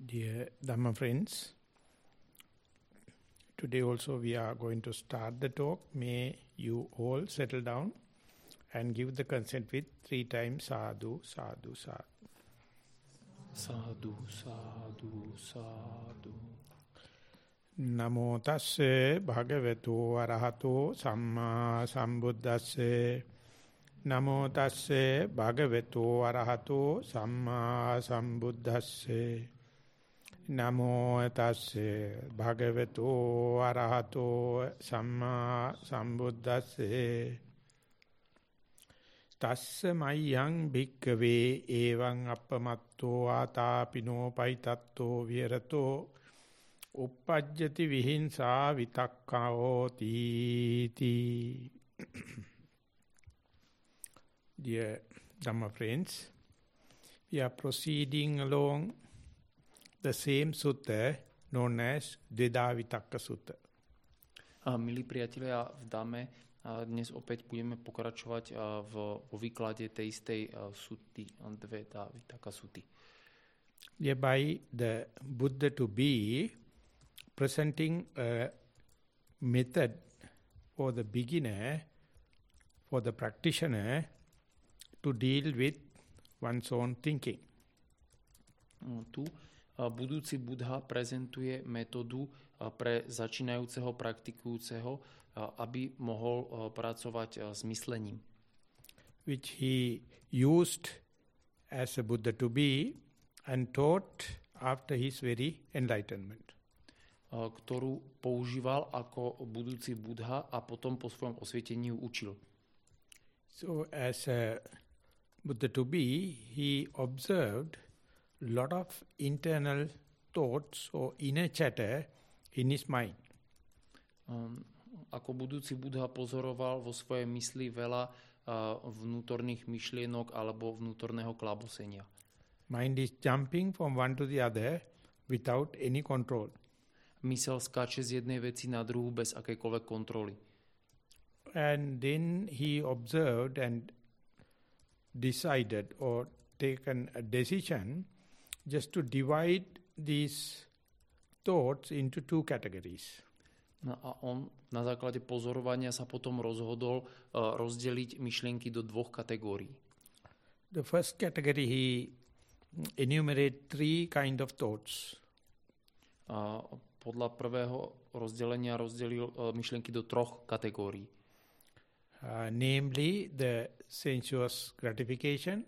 Dear Dhamma friends, today also we are going to start the talk. May you all settle down and give the consent with three times sadhu, sadhu, sadhu. Sadhu, sadhu, sadhu. නමෝ තස්සේ භගවතු වරහතෝ සම්මා සම්බුද්දස්සේ නමෝ තස්සේ භගවතු වරහතෝ සම්මා සම්බුද්දස්සේ නමෝ තස්සේ භගවතු වරහතෝ සම්මා සම්බුද්දස්සේ තස්ස මයං භික්කවේ එවං අපමත්තෝ ආතාපිනෝ පයිතත්තෝ විහෙරතෝ uppajjati vihinsa vitakkao ti. Dear Dhamma friends, we are proceeding along the same sutta known as Dveda Vitakka Sutta. A milí priatelia v Dame, a dnes opäť budeme pokračovať v, vo výklade tej istej suty, Dveda Vitakka Suty. Hereby the Buddha to be presenting a method for the beginner, for the practitioner to deal with one's own thinking. Mm, tu budúci Buddha prezentuje metódu pre začínajúceho praktikujúceho, aby mohol pracovať s myslením. Which he used as a Buddha to be and taught after his very enlightenment. ktorú používal ako budúci Buddha a potom po svojom osvietení učil. So as a Buddha to be, he observed lot of internal thoughts or inner chatter in his mind. Um, ako budúci Buddha pozoroval vo svojej mysli veľa uh, vnútorných myšlienok alebo vnútorného klabosenia. Mind is jumping from one to the other without any control mysel skáče z jednej veci na druhú bez akejkoľvek kontroly. And then he observed and decided or taken a decision just to divide these thoughts into two categories. No a on na základe pozorovania sa potom rozhodol uh, rozdeliť myšlienky do dvoch kategórií. The first category he enumerate three kind of thoughts. Uh, podľa prvého rozdelenia rozdelil uh, myšlienky do troch kategórií. Uh, namely the sensuous gratification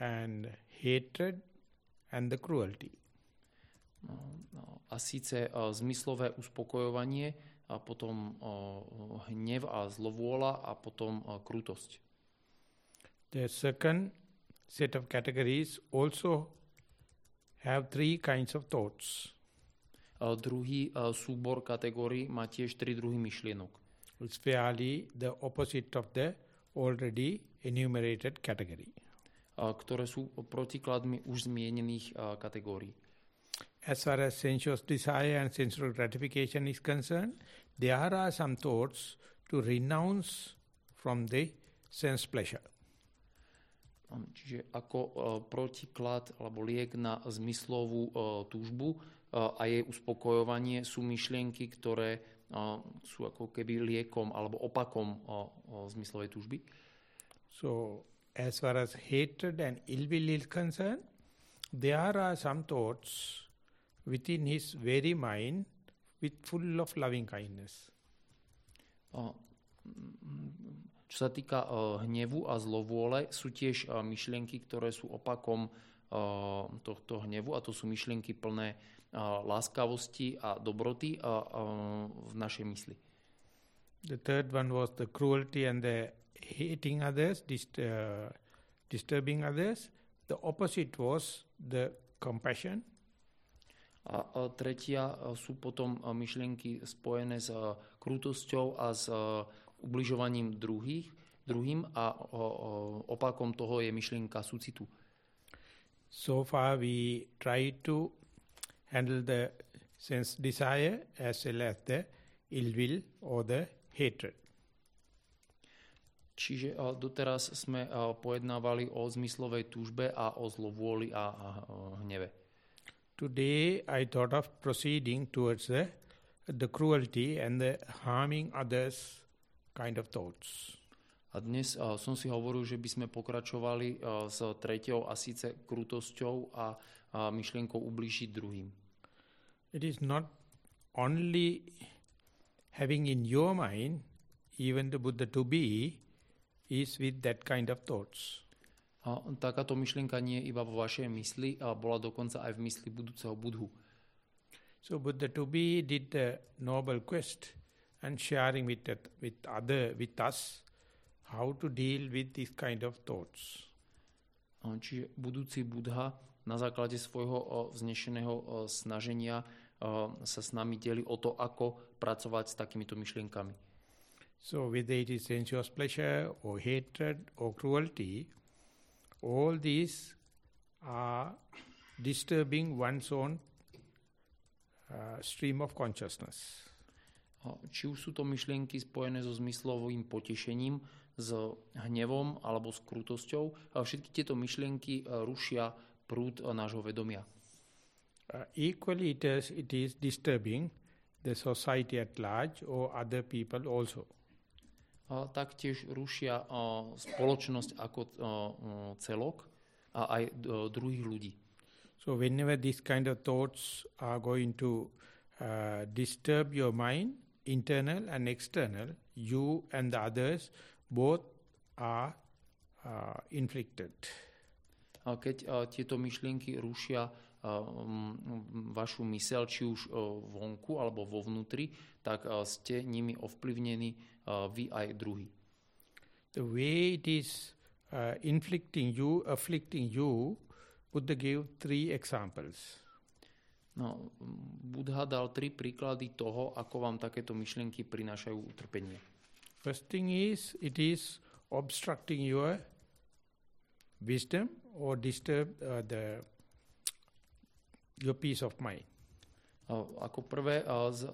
and hatred and the cruelty. No, no, a síce uh, zmyslové uspokojovanie, a potom uh, hnev a zlovôľa a potom uh, krutosť. The second set of categories also have three kinds of thoughts. druhý súbor kategórií má tiež tri druhy myšlienok. It's fairly the opposite of the already enumerated category. Ktoré sú protikladmi už zmienených kategórií. As far as sensuous desire and sensual gratification is concerned, there are some thoughts to renounce from the sense pleasure. Čiže ako uh, protiklad alebo liek na zmyslovú uh, túžbu a jej uspokojovanie sú myšlienky, ktoré sú ako keby liekom alebo opakom zmyslovej túžby. So, as far as hatred and ill will is concerned, there are some thoughts within his very mind with full of loving kindness. Čo sa týka hnevu a zlovôle, sú tiež myšlienky, ktoré sú opakom tohto hnevu a to sú myšlienky plné láskavosti a dobroty v našej mysli. The third one was the cruelty and the hating others, dist uh, disturbing others. The opposite was the compassion. A, a tretia sú potom myšlienky spojené s krutosťou a s ubližovaním druhých, druhým a opakom toho je myšlienka súcitu. So far we try to handle the sense desire as well as the ill will or the hatred. Čiže doteraz sme pojednávali o zmyslovej túžbe a o zlovôli a, hneve. Today I thought of proceeding towards the, the cruelty and the harming others kind of thoughts. A dnes uh, som si hovoril, že by sme pokračovali uh, s treťou a síce krutosťou a uh, myšlienkou ublížiť druhým. It is not only having in your mind, even the Buddha to be, is with that kind of thoughts. A takáto myšlienka nie je iba vo vašej mysli, a bola dokonca aj v mysli budúceho Budhu. So Buddha to be did the noble quest and sharing with, that, with other, with us, how to deal with this kind of thoughts. Čiže budúci Budha na základe svojho vznešeného snaženia sa s nami deli o to, ako pracovať s takýmito myšlienkami. So whether it is sensuous pleasure or hatred or cruelty, all these are disturbing one's own uh, stream of consciousness. Či už sú to myšlienky spojené so zmyslovým potešením, s hnevom alebo s krutosťou, a všetky tieto myšlienky e, rušia prúd e, nášho vedomia. Uh, equally, it is, it is disturbing the society at large or other people also. Taktiež rušia spoločnosť ako celok a aj druhých ľudí. So whenever these kind of thoughts are going to uh, disturb your mind, internal and external, you and the others both are uh, inflicted. A keď a, tieto myšlienky rušia vašu mysel, či už a, vonku alebo vo vnútri, tak a, ste nimi ovplyvnení a, vy aj druhý. The way it is uh, inflicting you, afflicting you, Buddha gave three examples. No, Budha dal tri príklady toho, ako vám takéto myšlienky prinášajú utrpenie. First thing is, it is obstructing your wisdom or disturb uh, the your peace of mind. Ako prvé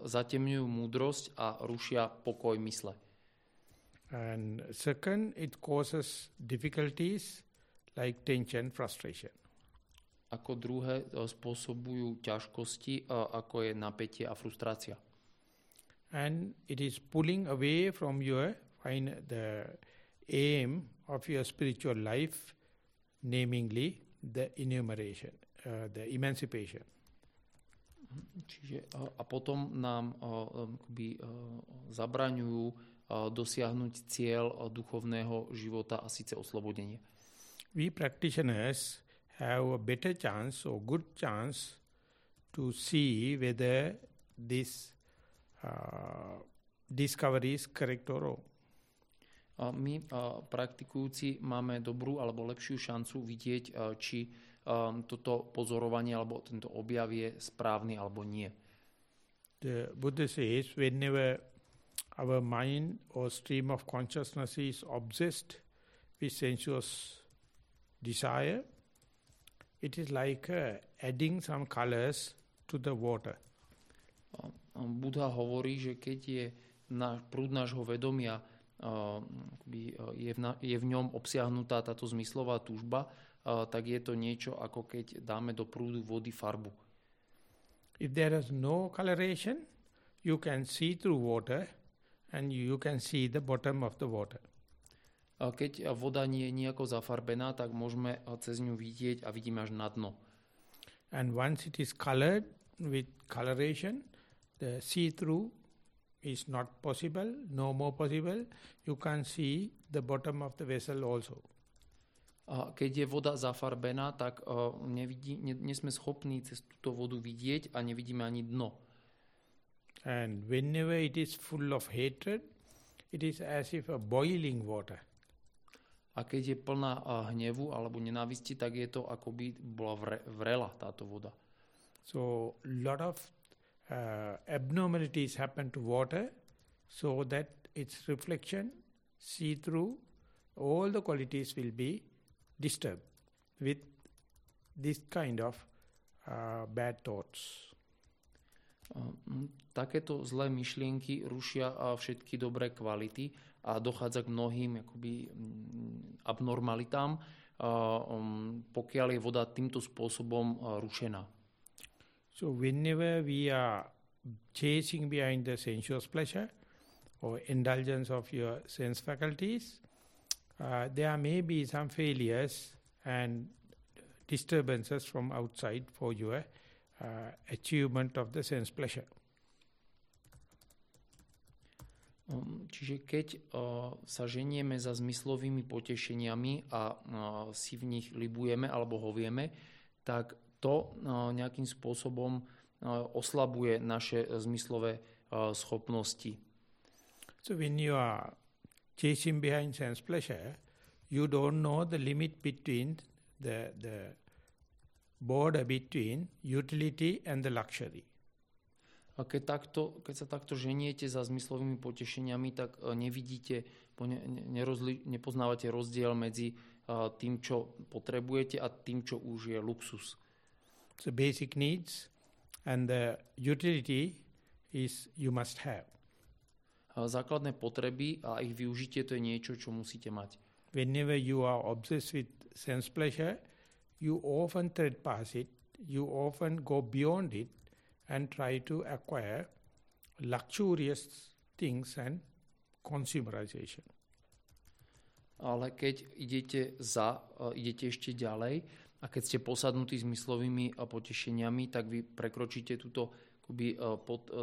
zatemňujú múdrosť a rušia pokoj mysle. And second, it causes difficulties like tension, frustration. Ako druhé spôsobujú ťažkosti, ako je napätie a frustrácia. And it is pulling away from your find the aim of your spiritual life, namely the enumeration, the emancipation. Čiže, a, potom nám a, akoby, a, zabraňujú dosiahnuť cieľ duchovného života a síce oslobodenie. We practitioners have a better chance or good chance to see whether this uh, discovery is correct or wrong. My praktikujúci máme dobrú alebo lepšiu šancu vidieť, či toto pozorovanie alebo tento objav je správny alebo nie. The Buddha says whenever our mind or stream of consciousness is obsessed with sensuous desire, it is like uh, adding some colors to the water. A, a Buddha hovorí, že keď je na, prúd nášho vedomia, a, je, v na, je v ňom obsiahnutá táto zmyslová túžba, tak je to niečo ako keď dáme do prúdu vody farbu. If there is no coloration, you can see through water and you can see the bottom of the water. Keď voda nie je nejako zafarbená, tak môžeme cez ňu vidieť a vidíme až na dno. And once it is colored with coloration, the see-through is not possible, no more possible. You can see the bottom of the vessel also. Keď je voda zafarbená, tak nevidí, ne, nie sme schopní cez túto vodu vidieť a nevidíme ani dno. And whenever it is full of hatred, it is as if a boiling water. A keď je plná hnevu alebo nenávisti, tak je to ako by bola vre, vrela táto voda. So lot of uh, abnormalities happen to water so that its reflection, see-through, all the qualities will be disturbed with this kind of uh, bad thoughts. Takéto zlé myšlienky rušia všetky dobré kvality a dochádza k mnohým akoby, abnormalitám, pokiaľ je voda týmto spôsobom rušená. So whenever we are chasing behind the sensuous pleasure or indulgence of your sense faculties, uh, there may be some failures and disturbances from outside for your uh, achievement of the sense pleasure. Um, čiže keď uh, sa ženieme za zmyslovými potešeniami a uh, si v nich libujeme alebo hovieme, tak to uh, nejakým spôsobom oslabuje naše zmyslové schopnosti. So when you are chasing behind sense pleasure, you don't know the limit between the, the border between utility and the luxury. A keď, takto, keď sa takto ženiete za zmyslovými potešeniami, tak e, nevidíte, ne, nerozli, nepoznávate rozdiel medzi uh, tým, čo potrebujete a tým, čo už je luxus. So basic needs and the utility is you must have. Základné potreby a ich využitie to je niečo, čo musíte mať. Whenever you are obsessed with sense pleasure, you often tread past it, you often go beyond it and try to acquire luxurious things and consumerization. Ale keď idete za, uh, idete ešte ďalej a keď ste posadnutí zmyslovými uh, potešeniami, tak vy prekročíte túto akoby, uh, pod,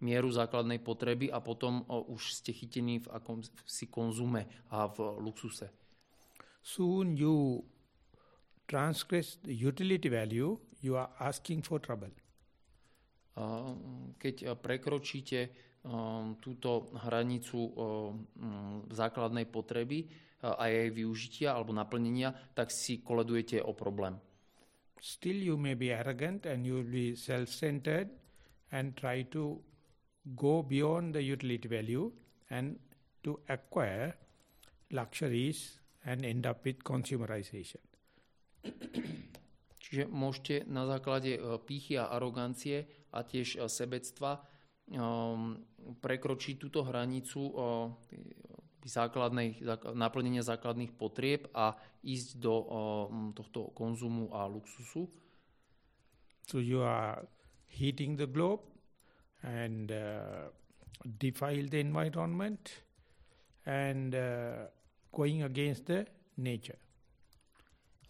mieru základnej potreby a potom už ste chytení v akomsi konzume a v luxuse. Soon you transgress the utility value, you are asking for trouble keď prekročíte túto hranicu základnej potreby a jej využitia alebo naplnenia, tak si koledujete o problém. Still you may be arrogant and you will be self-centered and try to go beyond the utility value and to acquire luxuries and end up with consumerization. Čiže môžete na základe pýchy a arogancie a tiež e, sebectva um, prekročiť túto hranicu e, základnej, naplnenia základných potrieb a ísť do um, tohto konzumu a luxusu. So you are heating the globe and uh, defile the environment and uh, going against the nature.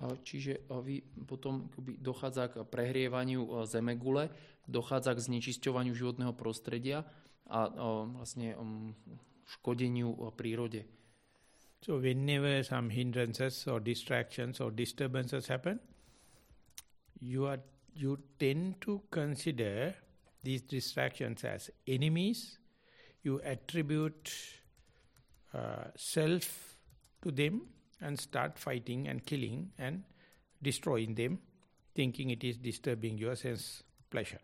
Čiže vy potom dochádza k prehrievaniu zemegule, dochádza k znečisťovaniu životného prostredia a vlastne škodeniu prírode. So whenever some hindrances or distractions or disturbances happen, you are you tend to consider these distractions as enemies. You attribute uh, self to them and start fighting and killing and destroying them, thinking it is disturbing your sense pleasure.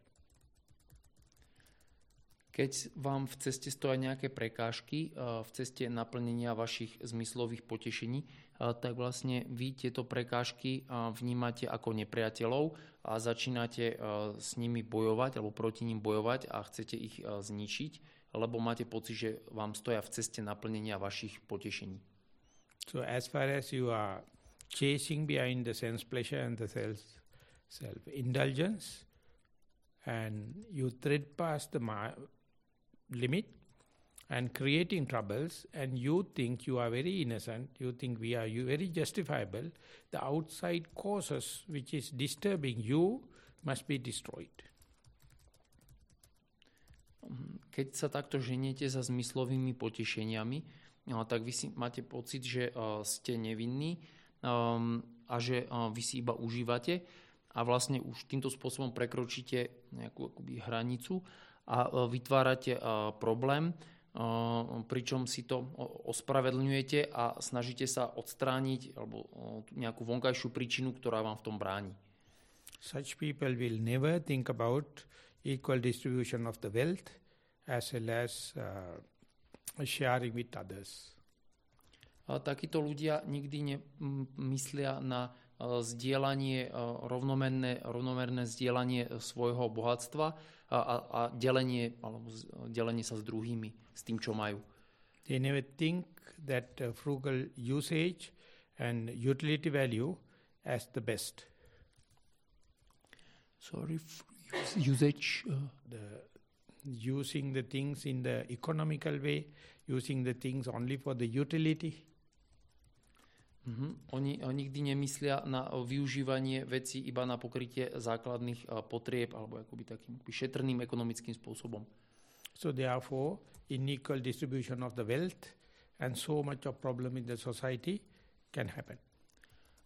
Keď vám v ceste stoja nejaké prekážky, eh, v ceste naplnenia vašich zmyslových potešení, eh, tak vlastne vy tieto prekážky eh, vnímate ako nepriateľov a začínate s nimi bojovať alebo proti ním bojovať a chcete ich zničiť, lebo máte pocit, že vám stoja v ceste naplnenia vašich potešení. So as far as you are chasing behind the sense pleasure and the self, self-indulgence, and you tread past the limit and creating troubles, and you think you are very innocent, you think we are very justifiable, the outside causes which is disturbing you must be destroyed. Keď sa takto ženiete za zmyslovými potešeniami, tak vy si máte pocit, že ste nevinní a že vy si iba užívate a vlastne už týmto spôsobom prekročíte nejakú akoby, hranicu a vytvárate problém, pričom si to ospravedlňujete a snažíte sa odstrániť alebo nejakú vonkajšiu príčinu, ktorá vám v tom bráni. Such people will never think about equal distribution of the wealth as well as uh, sharing with others. A takíto ľudia nikdy nemyslia na zdieľanie, rovnomerné, rovnomerné zdieľanie svojho bohatstva a, a, a delenie, alebo delenie sa s druhými, s tým, čo majú. They never think that uh, frugal usage and utility value as the best. Sorry, usage, uh, the using the things in the economical way, using the things only for the utility. Uh-huh. Oni nikdy nemyslia na využívanie veci iba na pokrytie základných potrieb alebo akoby takým šetrným ekonomickým spôsobom. So therefore, unequal distribution of the wealth and so much of problem in the society can happen.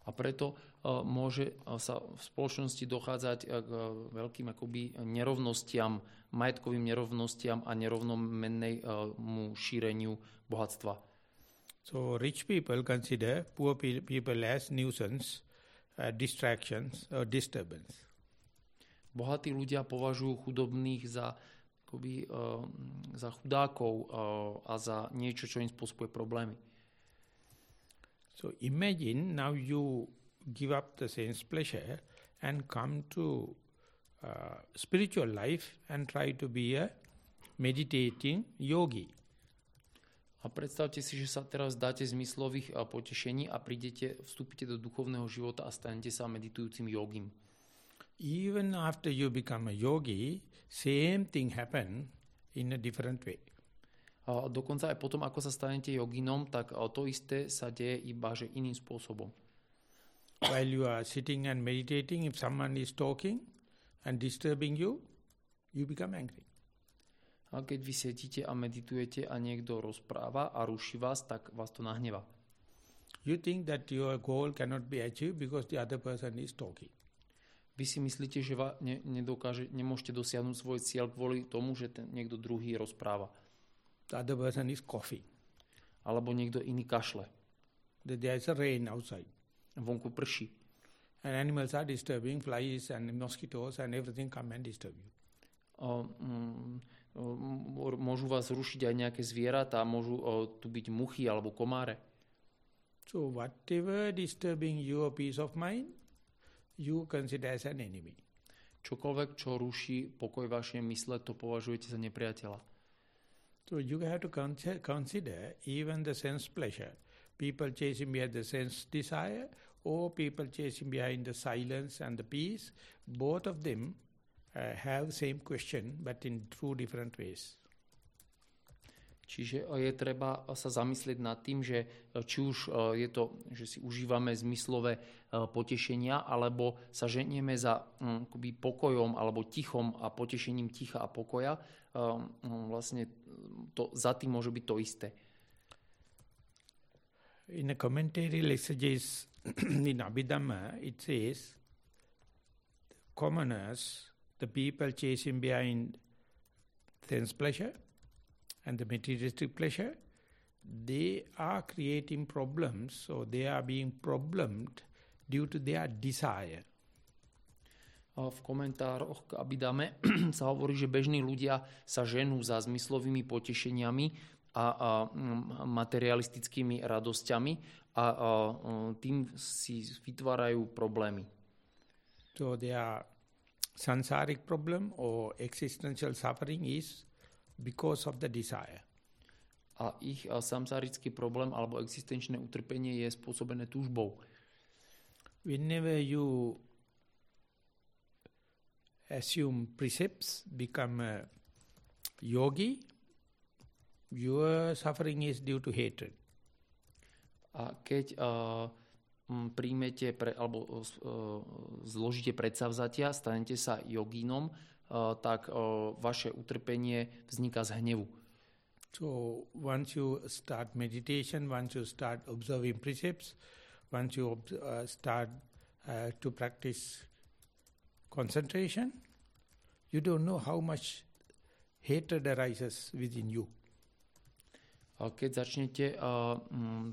A preto uh, môže sa v spoločnosti dochádzať k veľkým akoby nerovnostiam, majetkovým nerovnostiam a nerovnomennému šíreniu bohatstva. So rich people consider poor people as nuisance, uh, distractions or disturbance. Bohatí ľudia považujú chudobných za akoby, uh, za chudákov uh, a za niečo, čo im spôsobuje problémy. So imagine now you give up the sense pleasure and come to uh, spiritual life and try to be a meditating yogi. A predstavte si, že sa teraz dáte zmyslových potešení a prídete, vstúpite do duchovného života a stanete sa meditujúcim jogim. Even after you become a yogi, same thing happen in a different way. A dokonca aj potom, ako sa stanete joginom, tak to isté sa deje iba že iným spôsobom. While you are sitting and meditating, if someone is talking and disturbing you, you become angry. A keď vy sedíte a meditujete a niekto rozpráva a ruší vás, tak vás to nahneva. You think that your goal cannot be achieved because the other person is talking. Vy si myslíte, že ne, nedokáže, nemôžete dosiahnuť svoj cieľ kvôli tomu, že ten niekto druhý rozpráva. The other person is coughing. Alebo niekto iný kašle. There is a rain outside. Vonku prší. And animals are disturbing, flies and mosquitoes and everything come and disturb you. Uh, um, môžu vás rušiť aj nejaké zvieratá, môžu uh, tu byť muchy alebo komáre. So whatever disturbing your peace of mind, you consider as an enemy. Čokoľvek, čo ruší pokoj vašej mysle, to považujete za nepriateľa. So you have to consider even the sense pleasure. People chasing behind the sense desire or people chasing behind the silence and the peace, both of them have same question but in two different ways. Čiže je treba sa zamyslieť nad tým, že či už je to, že si užívame zmyslové potešenia, alebo sa ženieme za um, pokojom alebo tichom a potešením ticha a pokoja, um, vlastne to, za tým môže byť to isté. In a commentary exegesis in Abhidhamma, it says, commoners, the people chasing behind sense pleasure, and the materialistic pleasure, they are creating problems, or they are being problemed due to their desire. V komentároch k Abidame sa hovorí, že bežní ľudia sa ženú za zmyslovými potešeniami a, a mm, materialistickými radosťami a, a mm, tým si vytvárajú problémy. So their sansaric problem or existential suffering is because of the desire. A ich samsárický problém alebo existenčné utrpenie je spôsobené túžbou. Whenever you assume precepts, become a yogi, your suffering is due to hatred. A keď uh, príjmete pre, alebo uh, zložíte predsavzatia, stanete sa jogínom, Eh, tak vaše utrpenie vzniká z hnevu. So once you start meditation, once you start observing precepts, once you uh, start uh, to practice concentration, you don't know how much hatred arises within you. Keď začnete uh,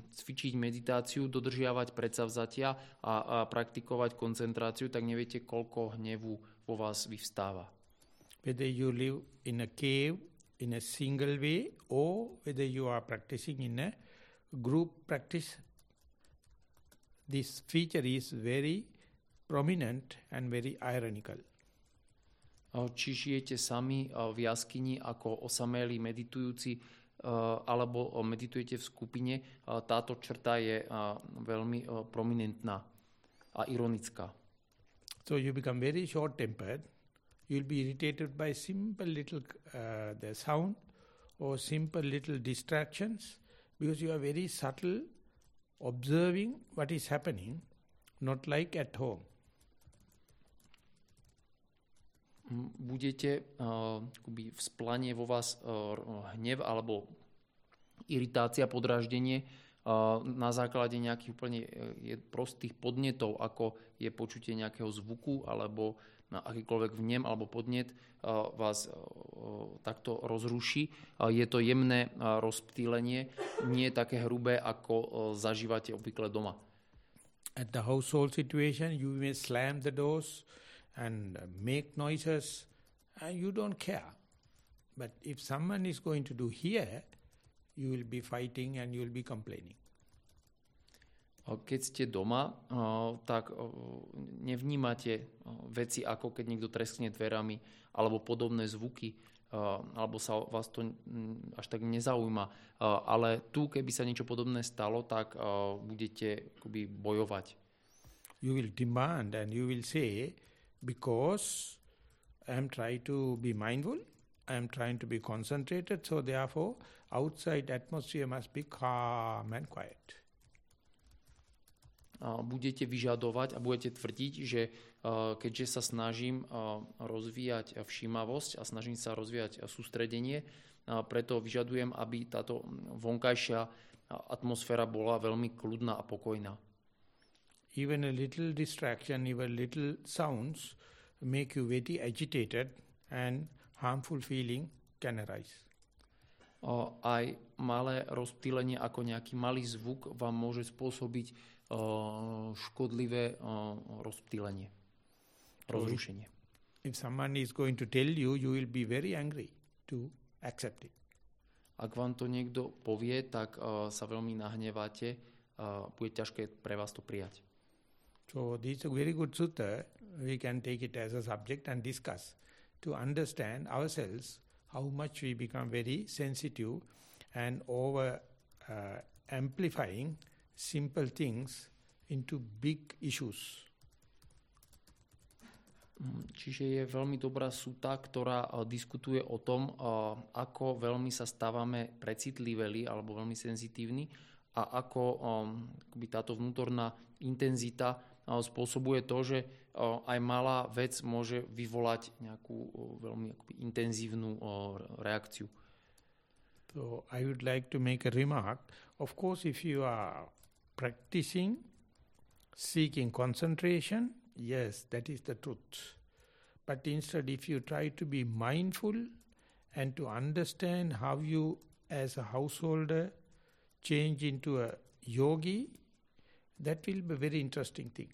cvičiť meditáciu, dodržiavať predsavzatia a, a praktikovať koncentráciu, tak neviete, koľko hnevu vo vás vyvstáva whether you live in a cave in a single way or whether you are practicing in a group practice, this feature is very prominent and very ironical. Či žijete sami v jaskyni ako osamelí meditujúci, Eh, alebo eh, meditujete v skupine, eh, táto črta je veľmi prominentná a ironická. So you become very short-tempered, you'll be irritated by simple little uh, the sound or simple little distractions because you are very subtle observing what is happening, not like at home. Budete uh, v splanie vo vás uh, hnev alebo iritácia, podráždenie uh, na základe nejakých úplne prostých podnetov, ako je počutie nejakého zvuku alebo na akýkoľvek vnem alebo podnet vás takto rozruší. Je to jemné rozptýlenie, nie také hrubé, ako zažívate obvykle doma. At the household situation, you may slam the doors, and make noises, and you don't care. But if someone is going to do here, you will be fighting and you will be complaining. Keď ste doma, tak nevnímate veci ako keď niekto treskne dverami alebo podobné zvuky, alebo sa vás to až tak nezaujíma. Ale tu, keby sa niečo podobné stalo, tak budete akoby bojovať. You will demand and you will say, because I am trying to be mindful, I am trying to be concentrated, so therefore outside atmosphere must be calm and quiet. budete vyžadovať a budete tvrdiť, že keďže sa snažím rozvíjať všímavosť a snažím sa rozvíjať sústredenie, preto vyžadujem, aby táto vonkajšia atmosféra bola veľmi kľudná a pokojná even a little distraction, even little sounds make you very agitated and harmful feeling can arise. O, aj malé rozptýlenie ako nejaký malý zvuk vám môže spôsobiť o, škodlivé o, rozptýlenie, rozrušenie. If someone is going to tell you, you will be very angry to accept it. Ak vám to niekto povie, tak uh, sa veľmi nahneváte, uh, bude ťažké pre vás to prijať. So this is a very good sutta. We can take it as a subject and discuss to understand ourselves how much we become very sensitive and over uh, amplifying simple things into big issues. Mm, čiže je veľmi dobrá súta, ktorá uh, diskutuje o tom, uh, ako veľmi sa stávame precitliveli alebo veľmi senzitívni a ako um, táto vnútorná intenzita spôsobuje to, že aj malá vec môže vyvolať nejakú veľmi intenzívnu reakciu. So I would like to make a remark. Of course, if you are practicing, seeking concentration, yes, that is the truth. But instead, if you try to be mindful and to understand how you, as a householder, change into a yogi, that will be a very interesting thing.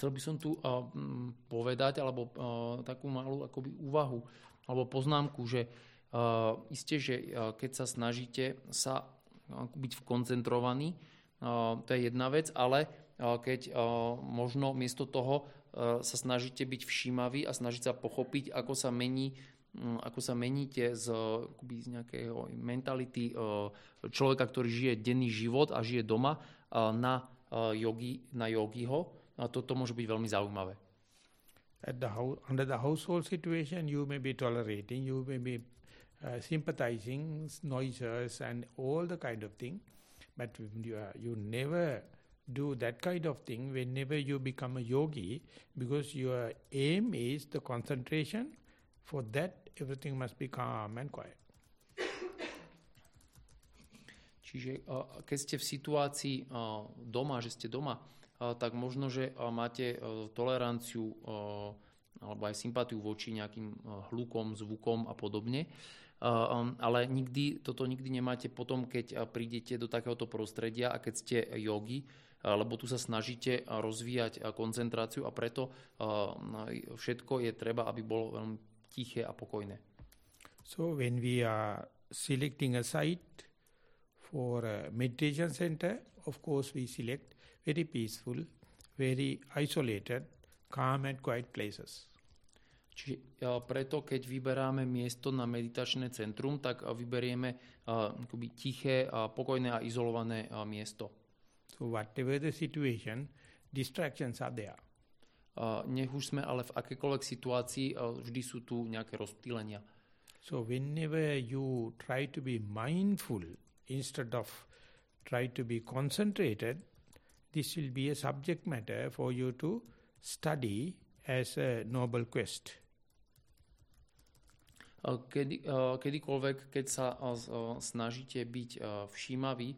Chcel by som tu uh, povedať, alebo takú malú akoby úvahu, alebo poznámku, že isté, že keď sa snažíte sa byť koncentrovaní, uh, to je jedna vec, ale keď možno miesto toho sa snažíte byť všímaví a snažiť sa pochopiť, ako sa mení ako sa meníte z, z nejakého mentality človeka, ktorý žije denný život a žije doma na, yogi, na yogiho, a toto môže byť veľmi zaujímavé. At the house, under the household situation, you may be tolerating, you may be uh, sympathizing, noises and all the kind of thing. But you, uh, you never do that kind of thing whenever you become a yogi because your aim is the concentration. For that, everything must be calm and quiet. Čiže keď ste v situácii doma, že ste doma, tak možno, že máte e, toleranciu e, alebo aj sympatiu voči nejakým e, hlukom, zvukom a podobne. Ale nikdy, toto nikdy nemáte potom, keď prídete do takéhoto prostredia a keď ste jogi, lebo tu sa snažíte rozvíjať koncentráciu a preto všetko je treba, aby bolo veľmi tiché a pokojné. So when we are selecting a site for a meditation center, of course we select very peaceful, very isolated, calm and quiet places. Čiže preto, keď vyberáme miesto na meditačné centrum, tak vyberieme uh, tiché, uh, pokojné a izolované uh, miesto. So whatever the situation, distractions are there. nech už sme ale v akékoľvek situácii, vždy sú tu nejaké rozptýlenia. So whenever you try to be mindful instead of try to be concentrated, this will be a subject matter for you to study as a noble quest. Kedy, kedykoľvek, keď sa snažíte byť všímaví,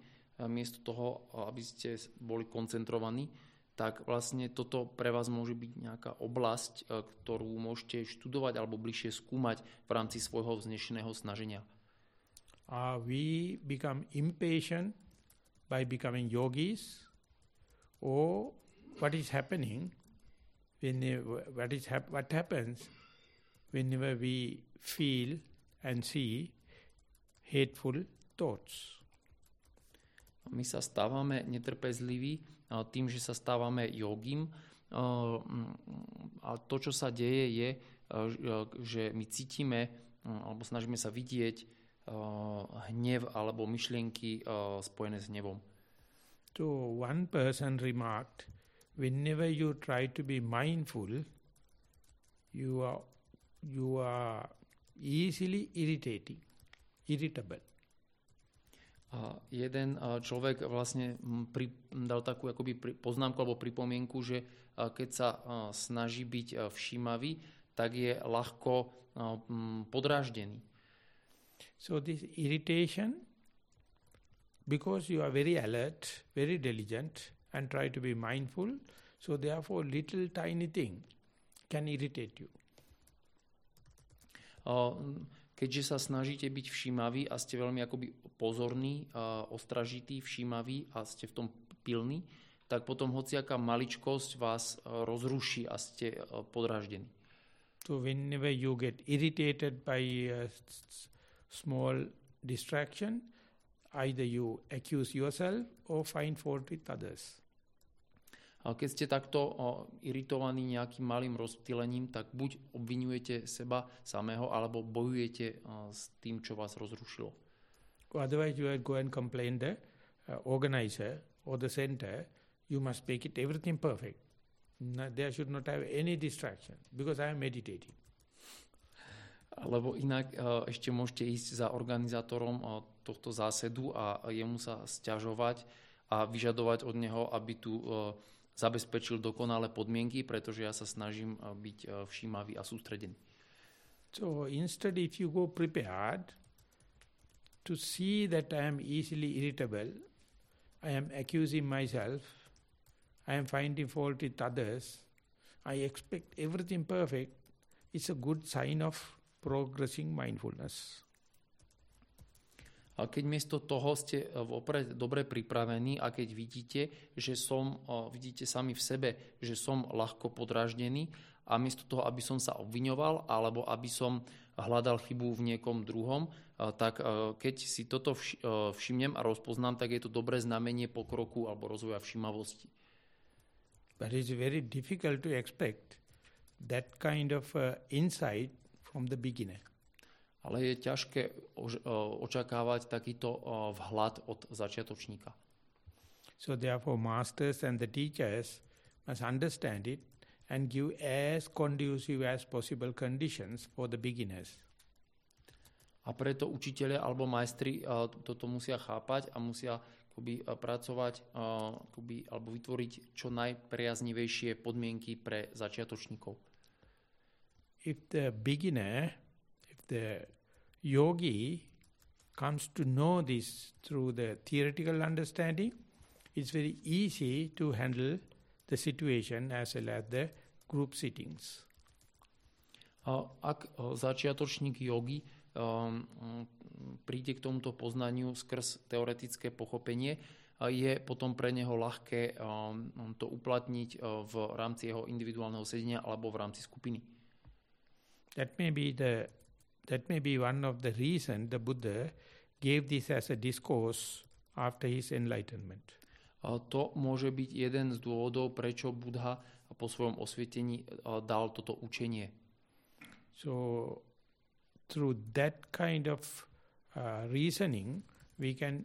miesto toho, aby ste boli koncentrovaní, tak vlastne toto pre vás môže byť nejaká oblasť, ktorú môžete študovať alebo bližšie skúmať v rámci svojho vznešeného snaženia. Uh, we become impatient by becoming yogis or what is happening when what is hap what happens whenever we feel and see hateful thoughts. My sa stávame netrpezliví tým, že sa stávame jogim. A to, čo sa deje, je, že my cítime alebo snažíme sa vidieť hnev alebo myšlienky spojené s hnevom. So one person remarked, whenever you try to be mindful, you are, you are easily irritating, irritable. A jeden človek vlastne pri, dal takú akoby poznámku alebo pripomienku, že keď sa snaží byť všímavý, tak je ľahko podráždený. So this irritation, because you are very alert, very diligent and try to be mindful, so therefore little tiny thing can irritate you. Uh, keďže sa snažíte byť všímaví a ste veľmi akoby pozorní, uh, ostražití, všímaví a ste v tom pilní, tak potom hociaká maličkosť vás uh, rozruší a ste uh, podráždení. So whenever you get irritated by a small distraction, either you accuse yourself or find fault with others. A keď ste takto iritovaní nejakým malým rozptýlením, tak buď obvinujete seba samého, alebo bojujete s tým, čo vás rozrušilo. Otherwise you will go and complain the uh, organizer or the center, you must make it everything perfect. There should not have any distraction because I am meditating. Lebo inak uh, ešte môžete ísť za organizátorom uh, tohto zásedu a jemu sa stiažovať a vyžadovať od neho, aby tu uh, zabezpečil dokonalé podmienky, pretože ja sa snažím byť všímavý a sústredený. So instead if you go prepared to see that I am easily irritable, I am accusing myself, I am finding fault with others, I expect everything perfect, it's a good sign of progressing mindfulness. A keď miesto toho ste e, vopred dobre pripravení a keď vidíte, že som, e, vidíte sami v sebe, že som ľahko podráždený a miesto toho, aby som sa obviňoval alebo aby som hľadal chybu v niekom druhom, e, tak keď si toto všimnem a rozpoznám, tak je to dobré znamenie pokroku alebo rozvoja všimavosti. But it's very difficult to expect that kind of uh, insight from the beginner ale je ťažké očakávať takýto vhľad od začiatočníka. So therefore masters and the teachers must understand it and give as conducive as possible conditions for the beginners. A preto učiteľe alebo majstri toto musia chápať a musia akoby, pracovať akoby, alebo vytvoriť čo najpriaznivejšie podmienky pre začiatočníkov. If the beginner the yogi comes to know this through the theoretical understanding, it's very easy to handle the situation as well as the group sittings. A ak začiatočník jogy um, príde k tomuto poznaniu skrz teoretické pochopenie, je potom pre neho ľahké um, to uplatniť v rámci jeho individuálneho sedenia alebo v rámci skupiny. That may be the That may be one of the reason the Buddha gave this as a discourse after his enlightenment. A to môže byť jeden z dôvodov, prečo Buddha po svojom osvietení dal toto učenie. So through that kind of uh, reasoning we can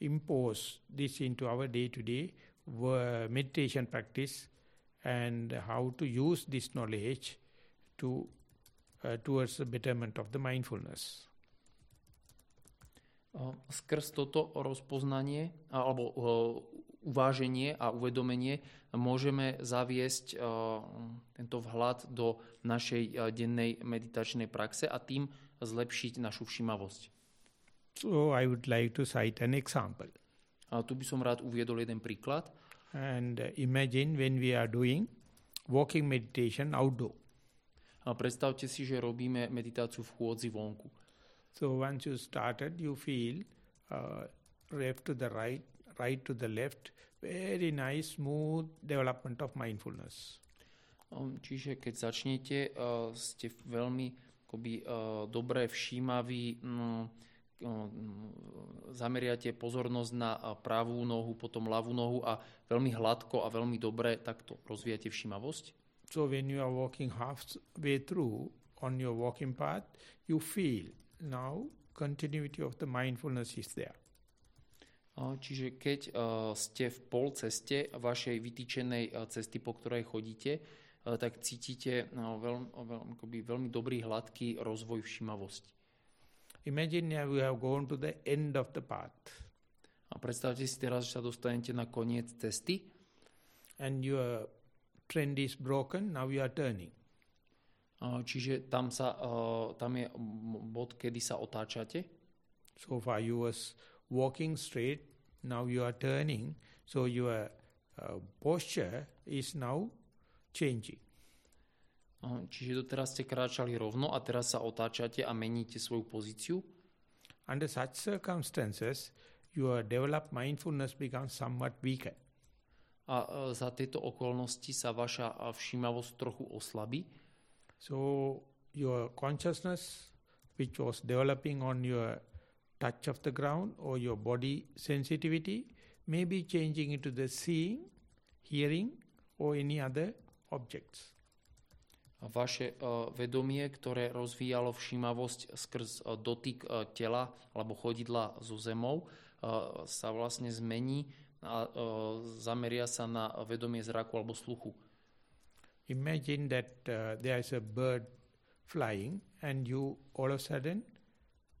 impose this into our day-to-day -day meditation practice and how to use this knowledge to towards the betterment of the mindfulness. Skrz toto rozpoznanie alebo uváženie a uvedomenie môžeme zaviesť tento vhľad do našej dennej meditačnej praxe a tým zlepšiť našu všimavosť. So I would like to cite an example. A tu by som rád uviedol jeden príklad. And uh, imagine when we are doing walking meditation outdoor. A predstavte si, že robíme meditáciu v chôdzi vonku. So once you started, you feel uh, left to the right, right to the left, very nice, smooth development of mindfulness. Um, čiže keď začnete, uh, ste veľmi akoby, uh, dobre všímaví, um, zameriate pozornosť na pravú nohu, potom ľavú nohu a veľmi hladko a veľmi dobre takto rozvíjate všímavosť. So when you are walking halfway through on your walking path, you feel now continuity of the mindfulness is there. Čiže keď ste v pol ceste vašej vytýčenej cesty, po ktorej chodíte, tak cítite veľmi, veľmi, veľmi dobrý, hladký rozvoj všímavosti. Imagine you have gone to the end of the path. A predstavte si teraz, že sa dostanete na koniec cesty. And your trend is broken, now you are turning. Čiže tam, sa, tam je bod, kedy sa otáčate. So far you was walking straight, now you are turning, so your uh, posture is now changing. Čiže doteraz ste kráčali rovno a teraz sa otáčate a meníte svoju pozíciu. Under such circumstances, your developed mindfulness becomes somewhat weaker. A e, za tieto okolnosti sa vaša všímavosť trochu oslabí. So your consciousness, which was developing on your touch of the ground or your body sensitivity, may be changing into the seeing, hearing or any other objects vaše uh, vedomie, ktoré rozvíjalo všímavosť skrz uh, dotyk uh, tela alebo chodidla so zemou, sa vlastne zmení a uh, zameria sa na vedomie zraku alebo sluchu. Imagine that uh, there is a bird flying and you all of a sudden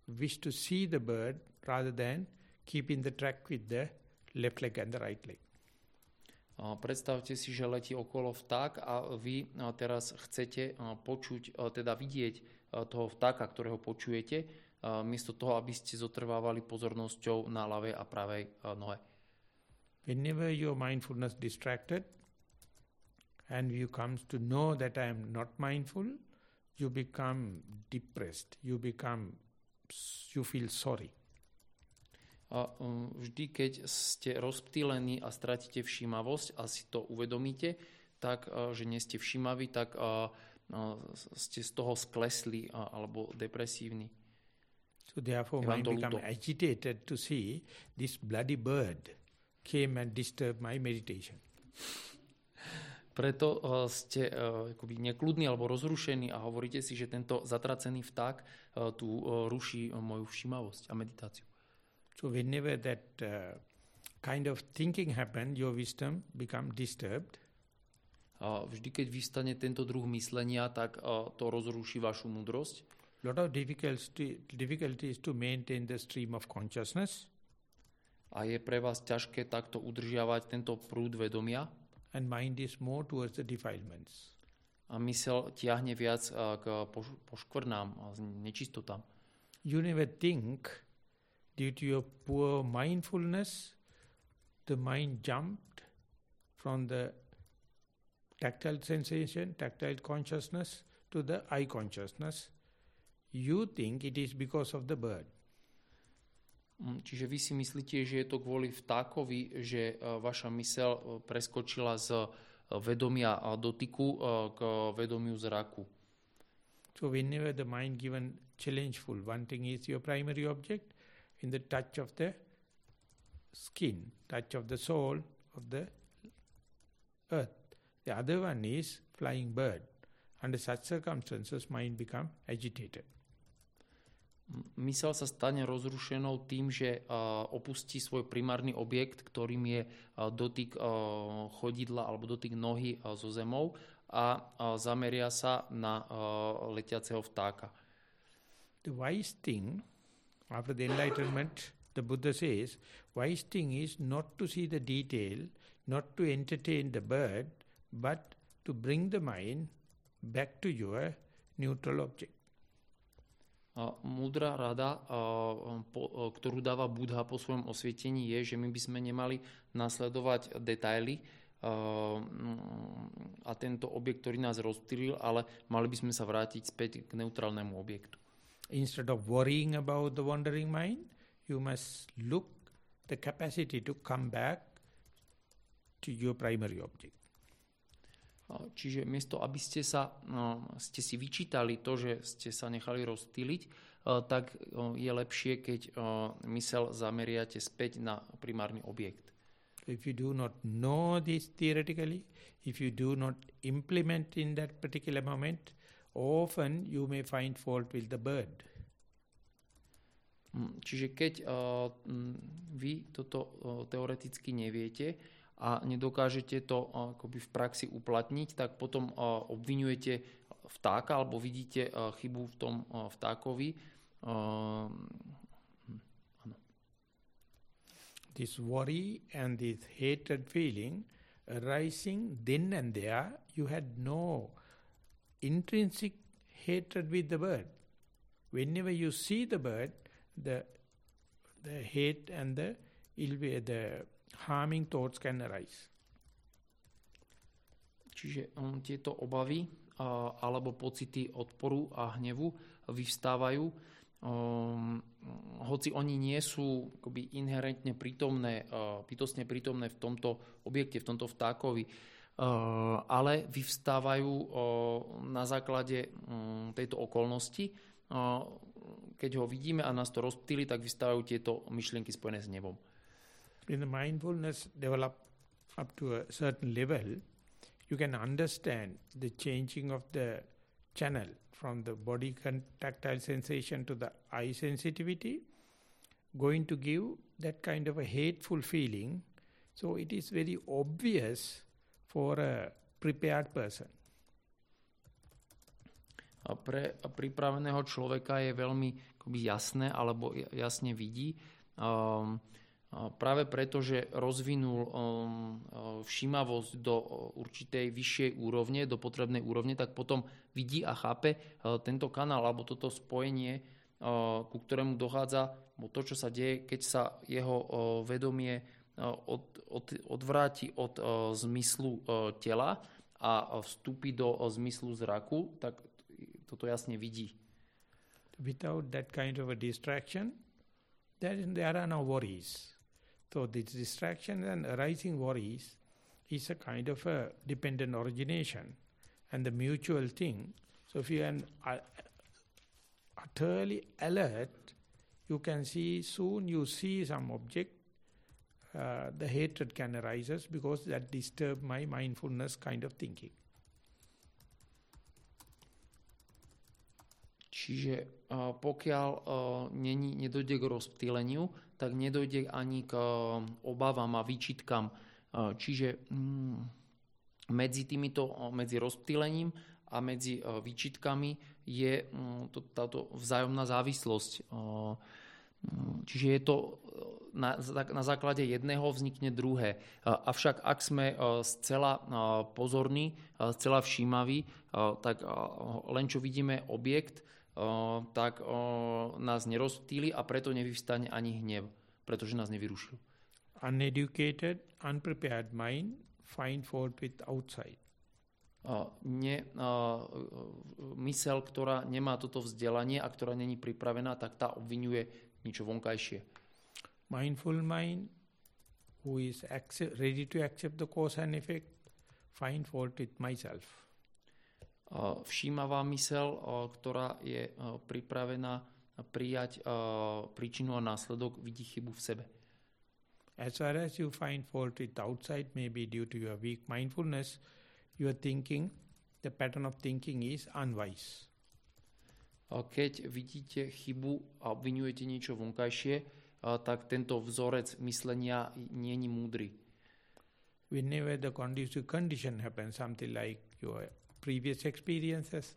wish to see the bird rather than keeping the track with the left leg and the right leg. Predstavte si, že letí okolo vták a vy teraz chcete počuť, teda vidieť toho vtáka, ktorého počujete, miesto toho, aby ste zotrvávali pozornosťou na ľavej a pravej nohe. Whenever your mindfulness distracted and you comes to know that I am not mindful, you become depressed, you become, you feel sorry. A um, vždy, keď ste rozptýlení a stratíte všímavosť a si to uvedomíte, tak, uh, že nie ste všímaví, tak uh, uh, ste z toho sklesli alebo depresívni. So therefore mind become agitated to see this bloody bird came and disturbed my meditation. Preto uh, ste uh, akoby nekludní alebo rozrušení a hovoríte si, že tento zatracený vták uh, tu uh, ruší uh, moju všímavosť a meditáciu. So whenever that uh, kind of thinking happen, your wisdom become disturbed. A vždy, keď vystane tento druh myslenia, tak uh, to rozruší vašu múdrosť. Lot of difficulty, to maintain the stream of consciousness. A je pre vás ťažké takto udržiavať tento prúd vedomia. And mind is more towards the defilements. A mysel tiahne viac uh, k poškvrnám a nečistotám. You never think due to your poor mindfulness, the mind jumped from the tactile sensation, tactile consciousness to the eye consciousness. You think it is because of the bird. Mm, čiže vy si myslíte, že je to kvôli vtákovi, že vaša mysel preskočila z vedomia a dotyku k vedomiu zraku. So whenever the mind given challengeful, one thing is your primary object, in the touch of the skin, touch of the soul of the earth. The other one is flying bird. Under such circumstances, mind become agitated. Mysel sa stane rozrušenou tým, že opustí svoj primárny objekt, ktorým je dotyk chodidla alebo dotyk nohy so zemou a zameria sa na letiaceho vtáka. The wise thing, after the enlightenment, the Buddha says, wise thing is not to see the detail, not to entertain the bird, but to bring the mind back to your neutral object. Múdra rada, ktorú dáva Buddha po svojom osvietení, je, že my by sme nemali nasledovať detaily a tento objekt, ktorý nás rozptýlil, ale mali by sme sa vrátiť späť k neutrálnemu objektu. Instead of worrying about the wandering mind, you must look the capacity to come back to your primary object. Čiže miesto, aby ste, sa, no, ste si vyčítali to, že ste sa nechali rozstýliť, tak je lepšie, keď mysel zameriate späť na primárny objekt. If you do not know this theoretically, if you do not implement in that particular moment, often you may find fault with the bird. Mm, čiže keď uh, vy toto uh, teoreticky neviete, a nedokážete to akoby v praxi uplatniť, tak potom obvinujete vtáka alebo vidíte chybu v tom vtákovi. This worry and this hatred feeling arising then and there, you had no intrinsic hatred with the bird. Whenever you see the bird, the the hate and the ill the harming thoughts can arise. Čiže um, tieto obavy uh, alebo pocity odporu a hnevu vyvstávajú, um, hoci oni nie sú akoby inherentne prítomné, uh, bytostne prítomné v tomto objekte, v tomto vtákovi, uh, ale vyvstávajú uh, na základe um, tejto okolnosti. Uh, keď ho vidíme a nás to rozptýli, tak vystávajú tieto myšlienky spojené s nebom. When the mindfulness develop up to a certain level, you can understand the changing of the channel from the body tactile sensation to the eye sensitivity, going to give that kind of a hateful feeling. So it is very obvious for a prepared person. A pre pripraveného človeka je veľmi jasné alebo jasne vidí, um, práve preto, že rozvinul um, uh, všímavosť do uh, určitej vyššej úrovne, do potrebnej úrovne, tak potom vidí a chápe uh, tento kanál alebo toto spojenie, ku ktorému dochádza, to, čo sa deje, keď sa jeho vedomie od, od, odvráti od zmyslu tela a vstúpi do zmyslu zraku, tak toto jasne vidí. Without that kind of a distraction, there are no worries. So this distraction and arising worries is a kind of a dependent origination and the mutual thing. So if you are uh, utterly alert, you can see soon you see some object, uh, the hatred can arise because that disturb my mindfulness kind of thinking. Čiže uh, pokiaľ uh, není, nedojde k rozptýleniu, tak nedojde ani k uh, obavám a výčitkám. Čiže um, medzi týmito, medzi rozptýlením a medzi výčitkami je to, táto vzájomná závislosť. Uh, Čiže je to na, na základe jedného vznikne druhé. Avšak ak sme zcela pozorní, zcela všímaví, tak len čo vidíme objekt, tak nás nerozptýli a preto nevyvstane ani hnev, pretože nás nevyrušil. Uneducated, unprepared mind find fault with outside. Ne, mysel, ktorá nemá toto vzdelanie a ktorá není pripravená, tak tá obvinuje niečo vonkajšie. Mindful mind, who is accept, ready to accept the cause and effect, find fault with myself všímavá mysel, ktorá je pripravená prijať príčinu a následok, vidí chybu v sebe. As far as you find fault with outside, maybe due to your weak mindfulness, your thinking, the pattern of thinking is unwise. keď vidíte chybu a obvinujete niečo vonkajšie, tak tento vzorec myslenia nie je múdry. Whenever the conducive condition happens, something like your previous experiences,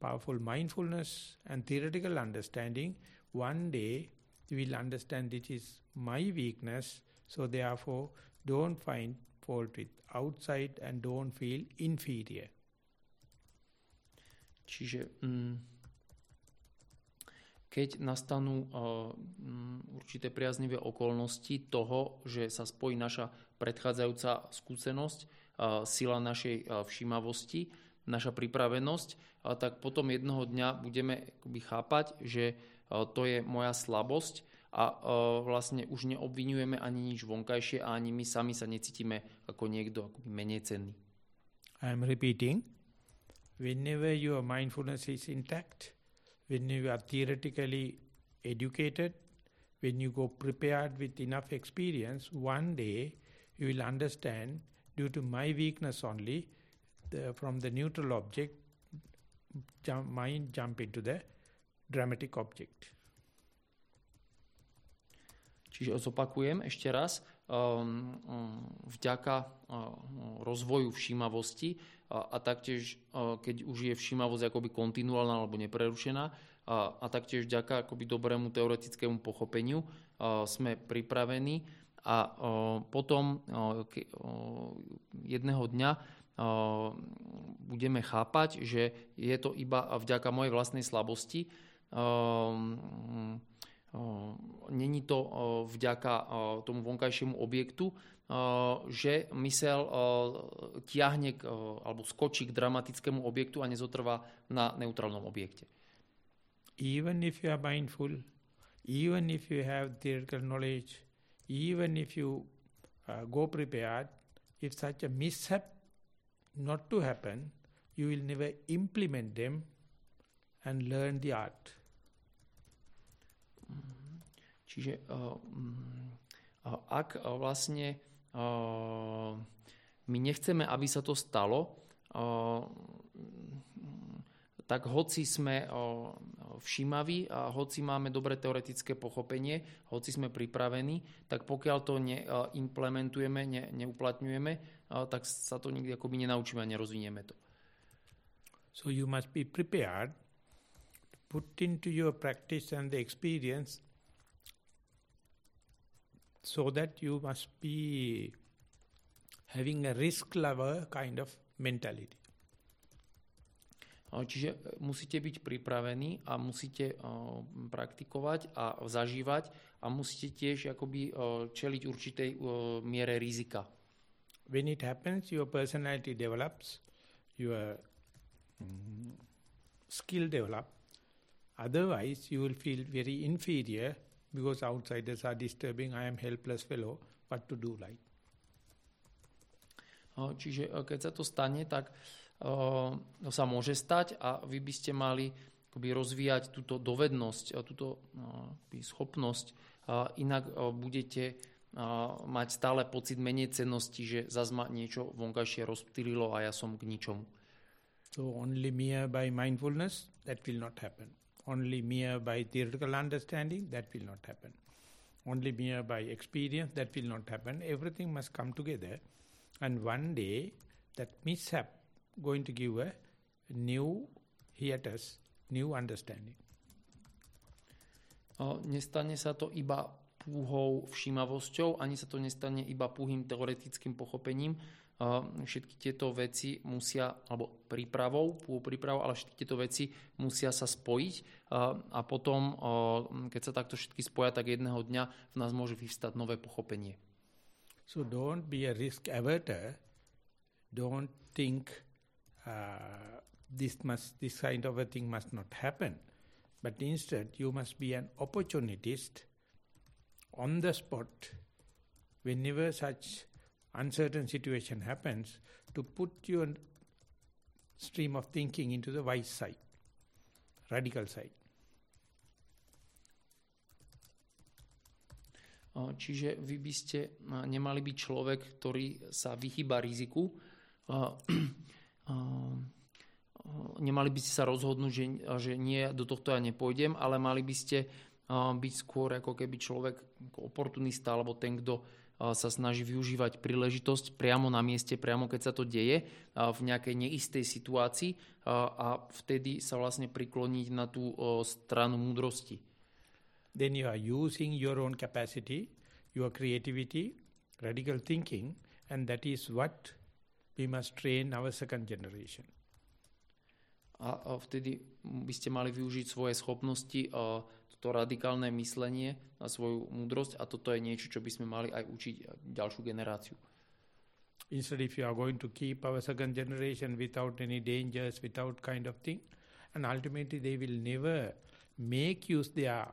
powerful mindfulness and theoretical understanding, one day you will understand it is my weakness, so therefore don't find fault with outside and don't feel inferior. Čiže mm, keď nastanú uh, určité priaznivé okolnosti toho, že sa spojí naša predchádzajúca skúsenosť, uh, sila našej uh, všímavosti, naša pripravenosť, tak potom jednoho dňa budeme chápať, že to je moja slabosť a vlastne už neobvinujeme ani nič vonkajšie a ani my sami sa necítime ako niekto akoby menej cenný. Am repeating. Whenever your mindfulness is intact, when you are theoretically educated, when you go prepared with enough experience, one day you will understand due to my weakness only, the, from the neutral object, jump, mind jump into the dramatic object. Čiže zopakujem ešte raz, um, vďaka uh, rozvoju všímavosti a, taktiež, uh, keď už je všímavosť akoby kontinuálna alebo neprerušená, a, taktiež vďaka akoby dobrému teoretickému pochopeniu uh, sme pripravení a potom ke, jedného dňa budeme chápať, že je to iba vďaka mojej vlastnej slabosti, Není to vďaka tomu vonkajšiemu objektu, že mysel tiahne alebo skočí k dramatickému objektu a nezotrvá na neutrálnom objekte. Even if you are mindful, even if you have theoretical knowledge, even if you uh, go prepared, if such a mishap not to happen, you will never implement them and learn the art. Čiže uh, ak uh, vlastne uh, my nechceme, aby sa to stalo, tak hoci sme všímaví a hoci máme dobré teoretické pochopenie, hoci sme pripravení, tak pokiaľ to neimplementujeme, ne, neuplatňujeme, tak sa to nikdy akoby nenaučíme a nerozvinieme to. So you must be prepared to put into your practice and the experience so that you must be having a risk lover kind of mentality. Čiže musíte byť pripravení a musíte uh, praktikovať a zažívať a musíte tiež akoby uh, čeliť určitej uh, miere rizika. When it happens, your personality develops, your mm, skill develop. Otherwise, you will feel very inferior because outsiders are disturbing, I am helpless fellow, what to do like. Čiže keď sa to stane, tak uh, sa môže stať a vy by ste mali akoby, rozvíjať túto dovednosť, túto uh, schopnosť, uh, inak uh, budete mať stále pocit menej cennosti, že zase ma niečo vonkajšie rozptýlilo a ja som k ničomu. So only mere by mindfulness, that will not happen. only mere by theoretical understanding, that will not happen. Only mere by experience, that will not happen. Everything must come together. And one day, that mishap going to give a new hiatus, new understanding. Nestane sa to iba púhou všímavosťou, ani sa to nestane iba púhým teoretickým pochopením, všetky tieto veci musia, alebo prípravou, prípravou, ale všetky tieto veci musia sa spojiť a potom, keď sa takto všetky spoja, tak jedného dňa v nás môže vyvstať nové pochopenie. So don't be a risk averter. Don't think uh, this must this kind of a thing must not happen. But instead you must be an opportunist on the spot whenever such uncertain situation happens, to put your stream of thinking into the wise side, radical side. Čiže vy by ste nemali byť človek, ktorý sa vychýba riziku. nemali by ste sa rozhodnúť, že, že nie, do tohto ja nepôjdem, ale mali by ste byť skôr ako keby človek oportunista alebo ten, kto sa snaží využívať príležitosť priamo na mieste, priamo keď sa to deje v nejakej neistej situácii a vtedy sa vlastne prikloniť na tú stranu múdrosti. Then you are using your own capacity, your creativity, radical thinking, and that is what we must train our second generation. A, a vtedy by ste mali využiť svoje schopnosti a to radikálne myslenie na svoju múdrosť a toto je niečo, čo by sme mali aj učiť ďalšiu generáciu. Instead if you are going to keep our second generation without any dangers, without kind of thing, and ultimately they will never make use their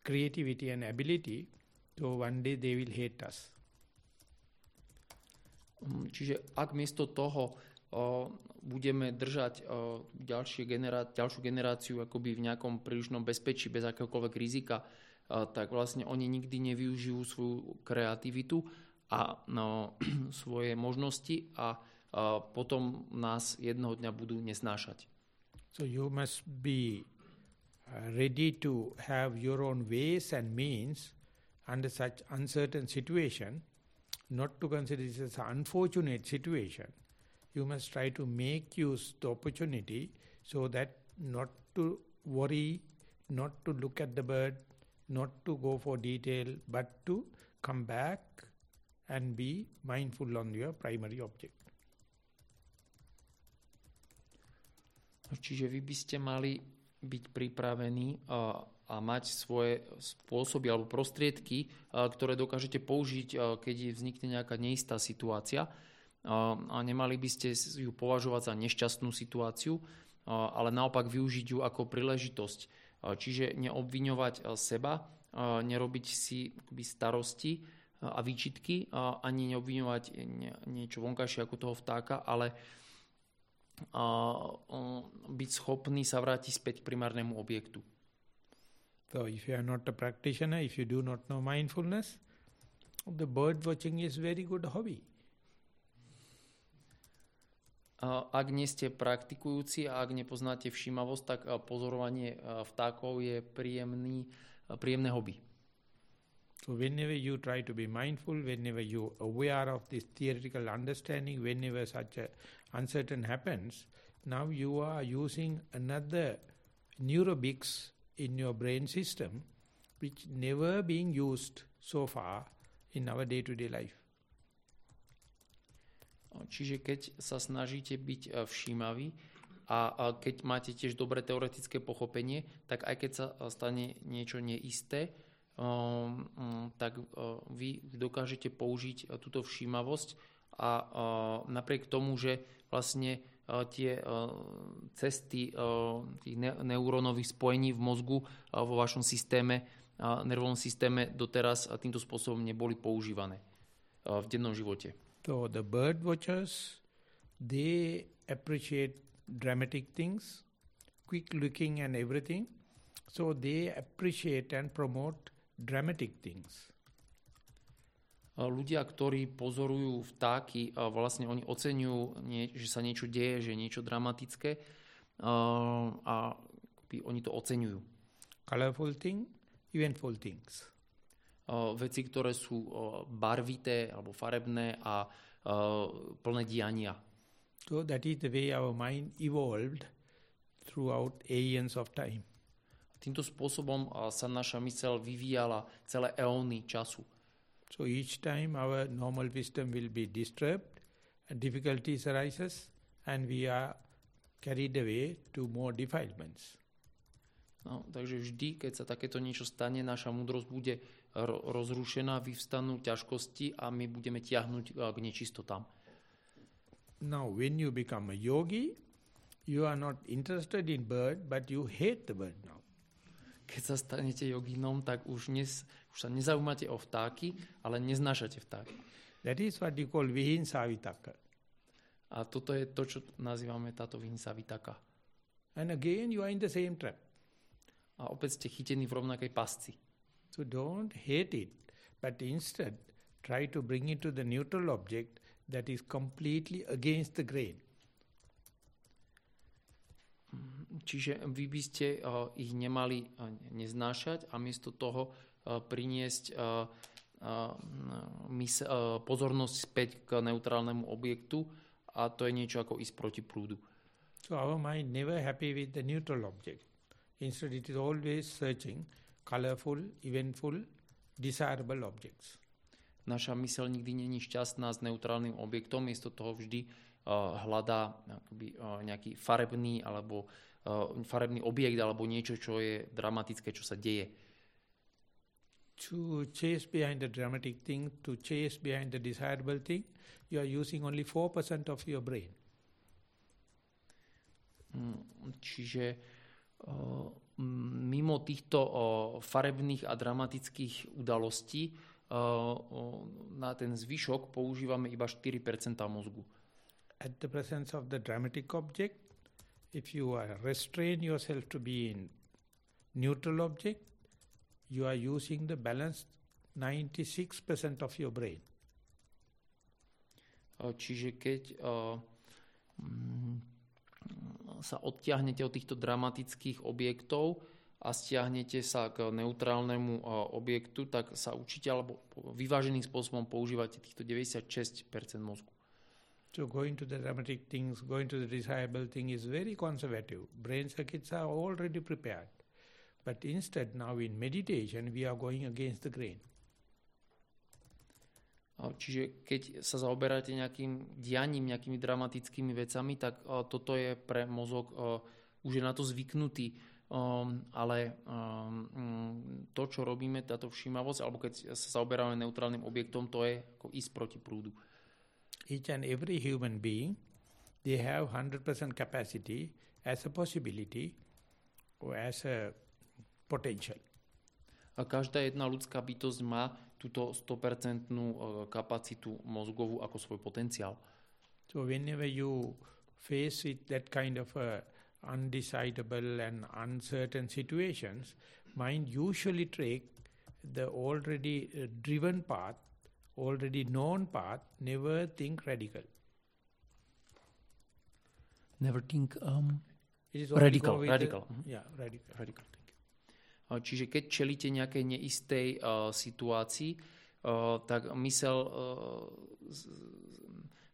creativity and ability, so one day they will hate us. Mm, čiže ak miesto toho budeme držať ďalšie generá- ďalšiu generáciu akoby v nejakom prílišnom bezpečí, bez akéhokoľvek rizika, tak vlastne oni nikdy nevyužijú svoju kreativitu a no, svoje možnosti a, a potom nás jednoho dňa budú nesnášať. So you must be ready to have your own ways and means under such uncertain situation, not to consider this as an unfortunate situation, you must try to make use the opportunity so that not to worry, not to look at the bird, not to go for detail, but to come back and be mindful on your primary object. Čiže vy by ste mali byť pripravení a, a mať svoje spôsoby alebo prostriedky, a, ktoré dokážete použiť, a, keď vznikne nejaká neistá situácia a nemali by ste ju považovať za nešťastnú situáciu, ale naopak využiť ju ako príležitosť. Čiže neobviňovať seba, nerobiť si starosti a výčitky, ani neobviňovať niečo vonkajšie ako toho vtáka, ale byť schopný sa vrátiť späť k primárnemu objektu. So if you are not a practitioner, if you do not know mindfulness, the bird watching is very good hobby. Ak nie ste praktikujúci a ak nepoznáte všímavosť, tak eh, pozorovanie eh, vtákov je príjemný, eh, príjemné hobby. So whenever you try to be mindful, whenever you aware of this theoretical understanding, whenever such a uncertain happens, now you are using another neurobics in your brain system which never being used so far in our day-to-day -day life. Čiže keď sa snažíte byť e, všímaví a keď máte tiež dobré teoretické pochopenie, tak aj keď sa e, stane niečo neisté, um, um, tak uh, vy dokážete použiť túto všímavosť a napriek tomu, že vlastne tie cesty tých neurónových spojení v mozgu vo vašom systéme, nervovom systéme doteraz týmto spôsobom neboli používané v dennom živote. So the bird watchers, they appreciate dramatic things, quick looking and everything. So they appreciate and promote dramatic things. Ľudia, ktorí pozorujú vtáky, vlastne oni oceňujú, že sa niečo deje, že je niečo dramatické a oni to oceňujú. Colorful thing, eventful things veci, ktoré sú barvité alebo farebné a plné diania. So that is the way our mind evolved throughout aeons of time. Týmto spôsobom sa naša mysel vyvíjala celé eóny času. So each time our normal wisdom will be disturbed, difficulties arises, and we are carried away to more defilements. No, takže vždy, keď sa takéto niečo stane, naša múdrosť bude rozrušená, vyvstanú ťažkosti a my budeme tiahnuť k nečistotám. Now, when you become a yogi, you are not interested in bird, but you hate the bird now. Keď sa stanete joginom, tak už, nes, už sa nezaujímate o vtáky, ale neznášate vtáky. That is what you call vihinsa vitaka. A toto je to, čo nazývame táto vihinsa vitaka. And again you are in the same trap. A opäť ste chytení v rovnakej pasci. So don't hate it, but instead try to bring it to the neutral object that is completely against the grain. čiže vy by ste uh, ich nemali uh, neznášať a miesto toho uh, priniesť uh, uh, mys- uh, pozornosť späť k neutrálnemu objektu a to je niečo ako ísť proti prúdu. So our mind never happy with the neutral object. Instead it is always searching colorful, eventful, desirable objects. Naša mysel nikdy není šťastná s neutrálnym objektom, miesto toho vždy uh, hľadá akoby, uh, nejaký farebný alebo uh, farebný objekt alebo niečo, čo je dramatické, čo sa deje. To chase behind the dramatic thing, to chase behind the desirable thing, you are using only 4% of your brain. Mm, čiže uh, mimo týchto farebných a dramatických udalostí na ten zvyšok používame iba 4% mozgu. At the presence of the dramatic object, if you are restrain yourself to be in neutral object, you are using the balanced 96% of your brain. Čiže keď uh, sa odtiahnete od týchto dramatických objektov a stiahnete sa k neutrálnemu objektu, tak sa určite alebo vyváženým spôsobom používate týchto 96% mozgu. So going to the dramatic things, going to the desirable thing is very conservative. Brain circuits are already prepared. But instead now in meditation we are going against the grain. Čiže keď sa zaoberáte nejakým dianím, nejakými dramatickými vecami, tak toto je pre mozog, už je na to zvyknutý. Um, ale um, to, čo robíme, táto všímavosť, alebo keď sa zaoberáme neutrálnym objektom, to je ako ísť proti prúdu. Each and every human being, they have 100% capacity as a possibility or as a potential. A každá jedna ľudská bytosť má túto 100% kapacitu mozgovú ako svoj potenciál. So whenever you face with that kind of a undecidable and uncertain situations, mind usually take the already uh, driven path, already known path, never think radical. Never think um, radical. Radical. The, yeah, radical. Radical. Čiže keď čelíte nejakej neistej uh, situácii, uh, tak mysel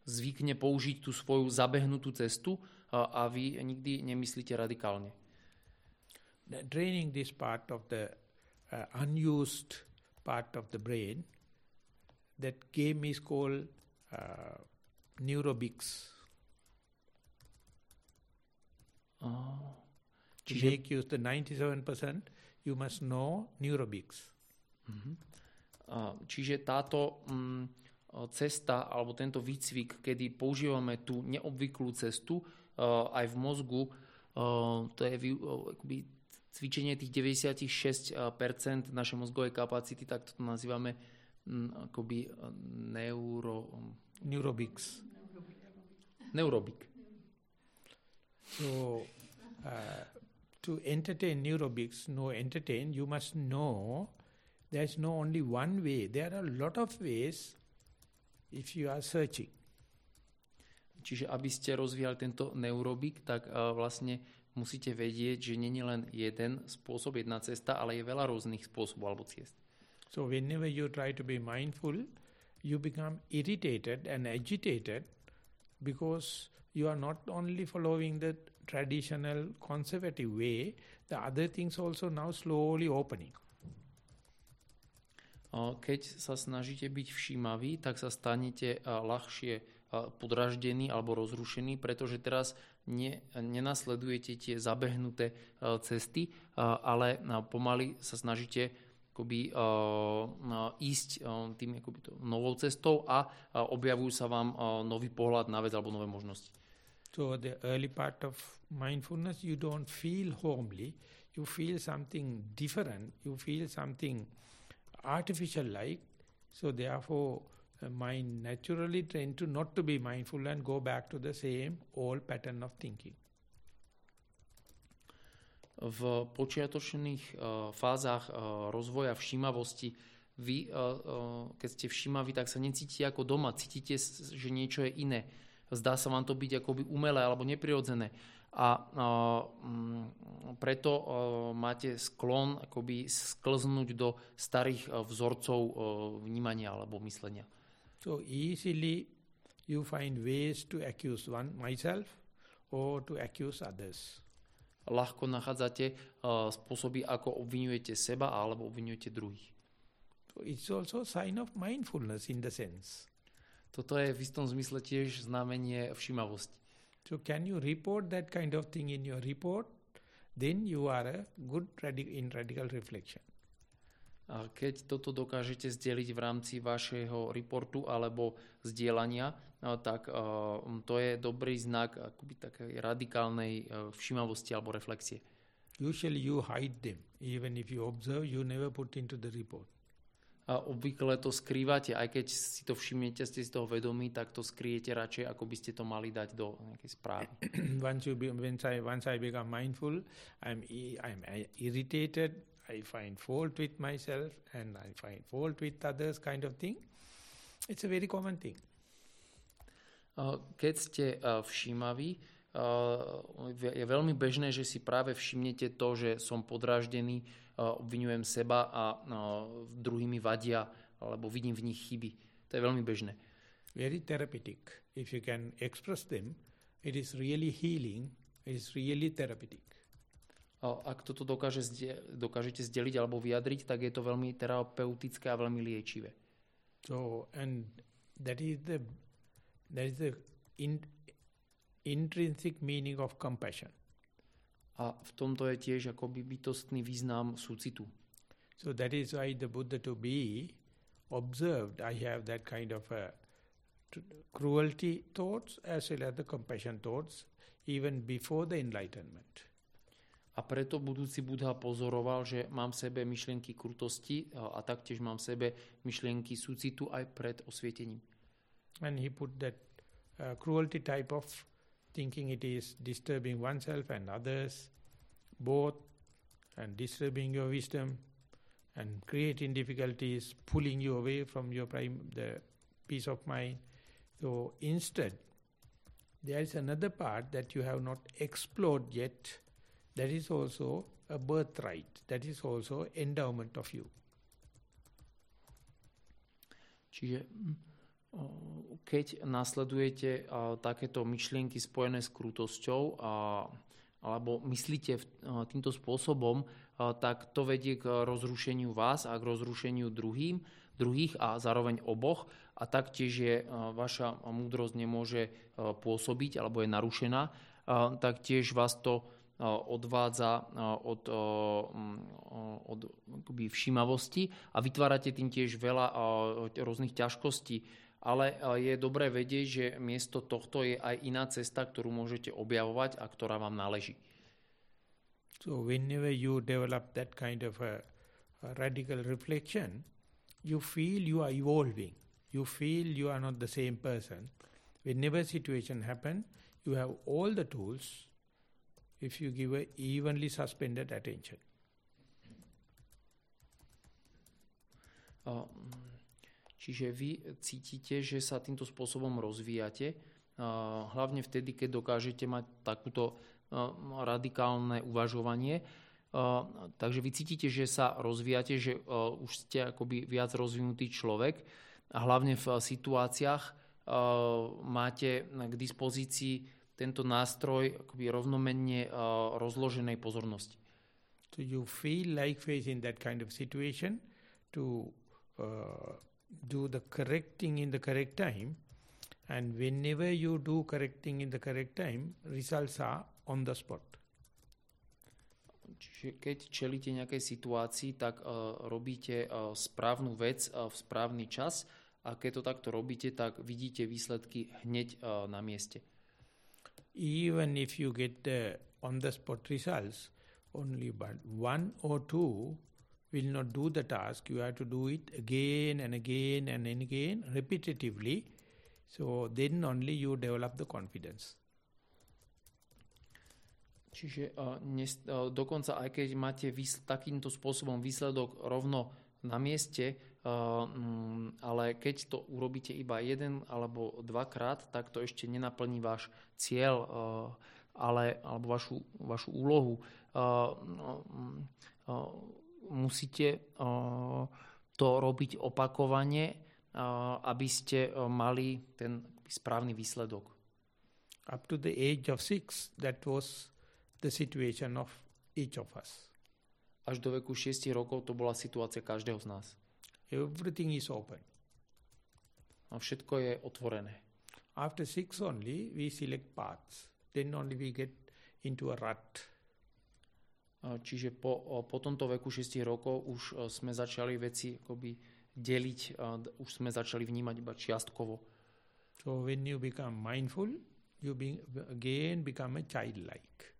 zvykne použiť tú svoju zabehnutú cestu a vy nikdy nemyslíte radikálne. Draining this part of the uh, unused part of the brain, that game is called uh, neurobics. Oh. Čiže... To make use the 97%, you must know neurobics. Mm-hmm. Čiže táto mm, cesta alebo tento výcvik, kedy používame tú neobvyklú cestu uh, aj v mozgu, uh, to je akoby cvičenie tých 96% našej mozgovej kapacity, tak to nazývame um, akoby neuro... Neurobics. Neurobik. So, uh, to entertain neurobics, no entertain, you must know there's no only one way. There are a lot of ways if you are searching. Čiže aby ste rozvíjali tento neurobik, tak uh, vlastne musíte vedieť, že není len jeden spôsob, jedna cesta, ale je veľa rôznych spôsobov alebo ciest. So whenever you try to be mindful, you become irritated and agitated because you are not only following the traditional conservative way, the other things also now slowly opening. Keď sa snažíte byť všímaví, tak sa stanete ľahšie podraždení alebo rozrušení, pretože teraz ne, nenasledujete tie zabehnuté cesty, ale pomaly sa snažíte akoby, ísť tým akoby, to, novou cestou a objavujú sa vám nový pohľad na vec alebo nové možnosti. So the early part of mindfulness, you don't feel homely. You feel something different. You feel something artificial-like. So therefore, mind naturally trained to not to be mindful and go back to the same old pattern of thinking. V počiatočných uh, fázach uh, rozvoja všímavosti vy, uh, keď ste všímaví, tak sa necítite ako doma, cítite, že niečo je iné zdá sa vám to byť akoby umelé alebo neprirodzené. A uh, preto máte sklon akoby sklznúť do starých uh, vzorcov uh, vnímania alebo myslenia. So easily you find ways to accuse one myself or to accuse others. Ľahko nachádzate uh, spôsoby, ako obvinujete seba alebo obvinujete druhých. So it's also sign of mindfulness in the sense. Toto je v istom zmysle tiež znamenie všimavosti. So can you report that kind of thing in your report? Then you are a good radi- in radical reflection. A keď toto dokážete zdieľiť v rámci vašeho reportu alebo zdieľania, tak to je dobrý znak akoby takej radikálnej uh, všimavosti alebo reflexie. Usually you hide them. Even if you observe, you never put into the report. A obvykle to skrývate, aj keď si to všimnete, ste si toho vedomí, tak to skryjete radšej, ako by ste to mali dať do nejakej správy. once you be, once I once I become mindful, I'm I'm irritated. I find fault with myself and I find fault with others, kind of thing. It's a very common thing. Keď ste všímaví, je veľmi bežné, že si práve všimnete to, že som podráždený, obvinujem seba a druhými vadia, alebo vidím v nich chyby. To je veľmi bežné. Very therapeutic. If you can express them, it is really healing, it is really therapeutic ak toto dokáže, dokážete zdeliť alebo vyjadriť, tak je to veľmi terapeutické a veľmi liečivé. So, and that is the, that is the in, intrinsic meaning of compassion. A v tomto je tiež akoby bytostný význam súcitu. So that is why the Buddha to be observed, I have that kind of a cruelty thoughts as well as the compassion thoughts even before the enlightenment. A preto budúci Budha pozoroval, že mám v sebe myšlienky krutosti a taktiež mám v sebe myšlienky súcitu aj pred osvietením. And he put that uh, cruelty type of thinking it is disturbing oneself and others both and disturbing your wisdom and creating difficulties, pulling you away from your prime, the peace of mind. So instead, there is another part that you have not explored yet, that is also a birthright. That is also endowment of you. Mm, keď nasledujete takéto myšlienky spojené s krutosťou alebo myslíte týmto spôsobom, tak to vedie k rozrušeniu vás a k rozrušeniu druhým, druhých a zároveň oboch a taktiež je vaša múdrosť nemôže pôsobiť alebo je narušená, taktiež vás to odvádza od, od akoby všímavosti a vytvárate tým tiež veľa rôznych ťažkostí. Ale je dobré vedieť, že miesto tohto je aj iná cesta, ktorú môžete objavovať a ktorá vám náleží. So whenever you develop that kind of a, a radical reflection, you feel you are evolving. You feel you are not the same person. Whenever situation happen, you have all the tools if you give a evenly suspended attention. Čiže vy cítite, že sa týmto spôsobom rozvíjate, hlavne vtedy, keď dokážete mať takúto radikálne uvažovanie. Takže vy cítite, že sa rozvíjate, že už ste akoby viac rozvinutý človek a hlavne v situáciách máte k dispozícii tento nástroj akoby rovnomenne rozloženej pozornosti. So you feel like facing that kind of situation to uh, do the correcting in the correct time and whenever you do correcting in the correct time, results are on the spot. Čiže keď čelíte nejakej situácii, tak uh, robíte uh, správnu vec uh, v správny čas a keď to takto robíte, tak vidíte výsledky hneď uh, na mieste even if you get the on-the-spot results, only but one or two will not do the task. You have to do it again and again and again, repetitively. So then only you develop the confidence. Čiže uh, nes, uh, dokonca aj keď máte vys- takýmto spôsobom výsledok rovno na mieste, mm, ale keď to urobíte iba jeden alebo dvakrát, tak to ešte nenaplní váš cieľ ale, alebo vašu, vašu úlohu. No, mm, musíte to robiť opakovane, aby ste mali ten správny výsledok. Up to the age of six, that was the situation of each of us. Až do veku 6 rokov to bola situácia každého z nás. Everything is open. A všetko je otvorené. After six only, we select paths. Then only we get into a rut. Čiže po, po tomto veku 6 rokov už sme začali veci akoby deliť, už sme začali vnímať iba čiastkovo. So when you become mindful, you be, again become a childlike.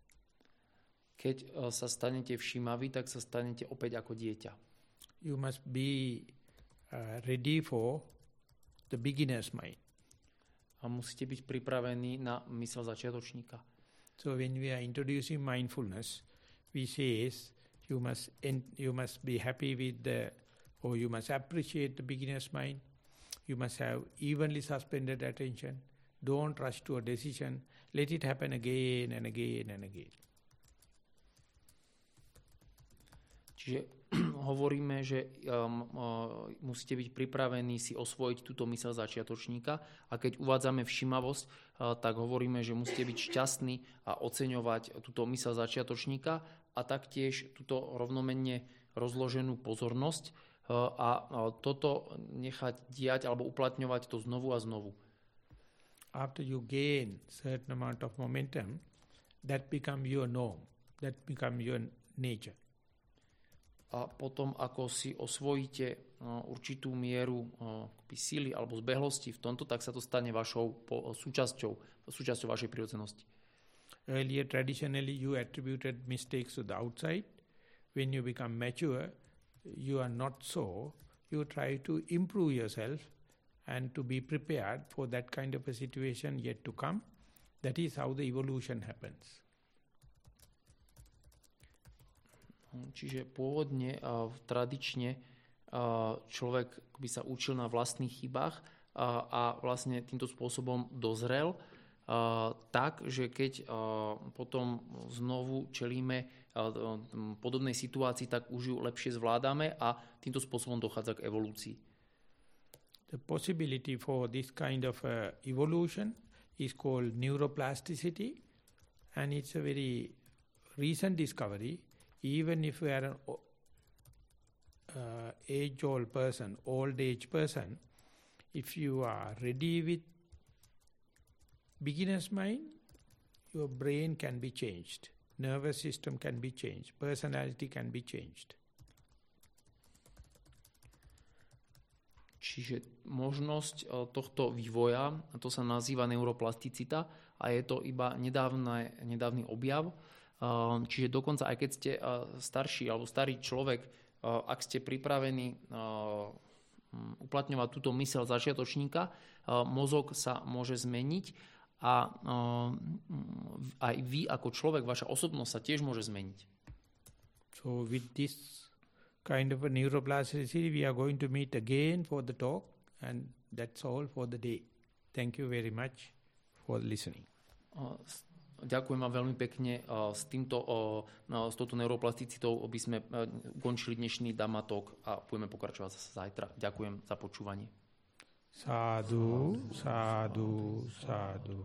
Keď uh, sa stanete všímaví, tak sa stanete opäť ako dieťa. You must be uh, ready for the beginner's mind. A musíte byť pripravení na mysel začiatočníka. So when we are introducing mindfulness, we say you must you must be happy with the or you must appreciate the beginner's mind. You must have evenly suspended attention. Don't rush to a decision. Let it happen again and again and again. Čiže hovoríme, že um, uh, musíte byť pripravení si osvojiť túto mysel začiatočníka a keď uvádzame všimavosť, uh, tak hovoríme, že musíte byť šťastní a oceňovať túto mysel začiatočníka a taktiež túto rovnomenne rozloženú pozornosť uh, a uh, toto nechať diať alebo uplatňovať to znovu a znovu. After you gain certain amount of momentum, that become your norm, that become your nature a potom ako si osvojíte no, určitú mieru síly alebo zbehlosti v tomto, tak sa to stane vašou súčasťou, súčasťou vašej prirodzenosti. Earlier traditionally you attributed mistakes to the outside. When you become mature, you are not so. You try to improve yourself and to be prepared for that kind of a situation yet to come. That is how the evolution happens. Čiže pôvodne, eh, tradične eh, človek by sa učil na vlastných chybách eh, a vlastne týmto spôsobom dozrel tak, že keď potom znovu čelíme podobnej situácii, tak už ju lepšie zvládame a týmto spôsobom dochádza k evolúcii. The possibility for this kind of uh, evolution is called neuroplasticity and it's a very recent discovery even if we are an uh, age-old person, old-age person, if you are ready with beginner's mind, your brain can be changed, nervous system can be changed, personality can be changed. Čiže možnosť uh, tohto vývoja, to sa nazýva neuroplasticita a je to iba nedávne, nedávny objav, Ehm, čiže dokonca aj keď ste eh, starší alebo starý človek, eh, ak ste pripravení eh, uplatňovať túto mysel začiatočníka, mozog sa môže zmeniť a aj vy ako človek, vaša osobnosť sa tiež môže zmeniť. So with this kind of a neuroplasticity we are going to meet again for the talk and that's all for the day. Thank you very much for listening. Ďakujem vám veľmi pekne. S, týmto, no, s touto neuroplasticitou by sme ukončili dnešný damatok a budeme pokračovať zase zajtra. Ďakujem za počúvanie. සාදු සාදු සාදු.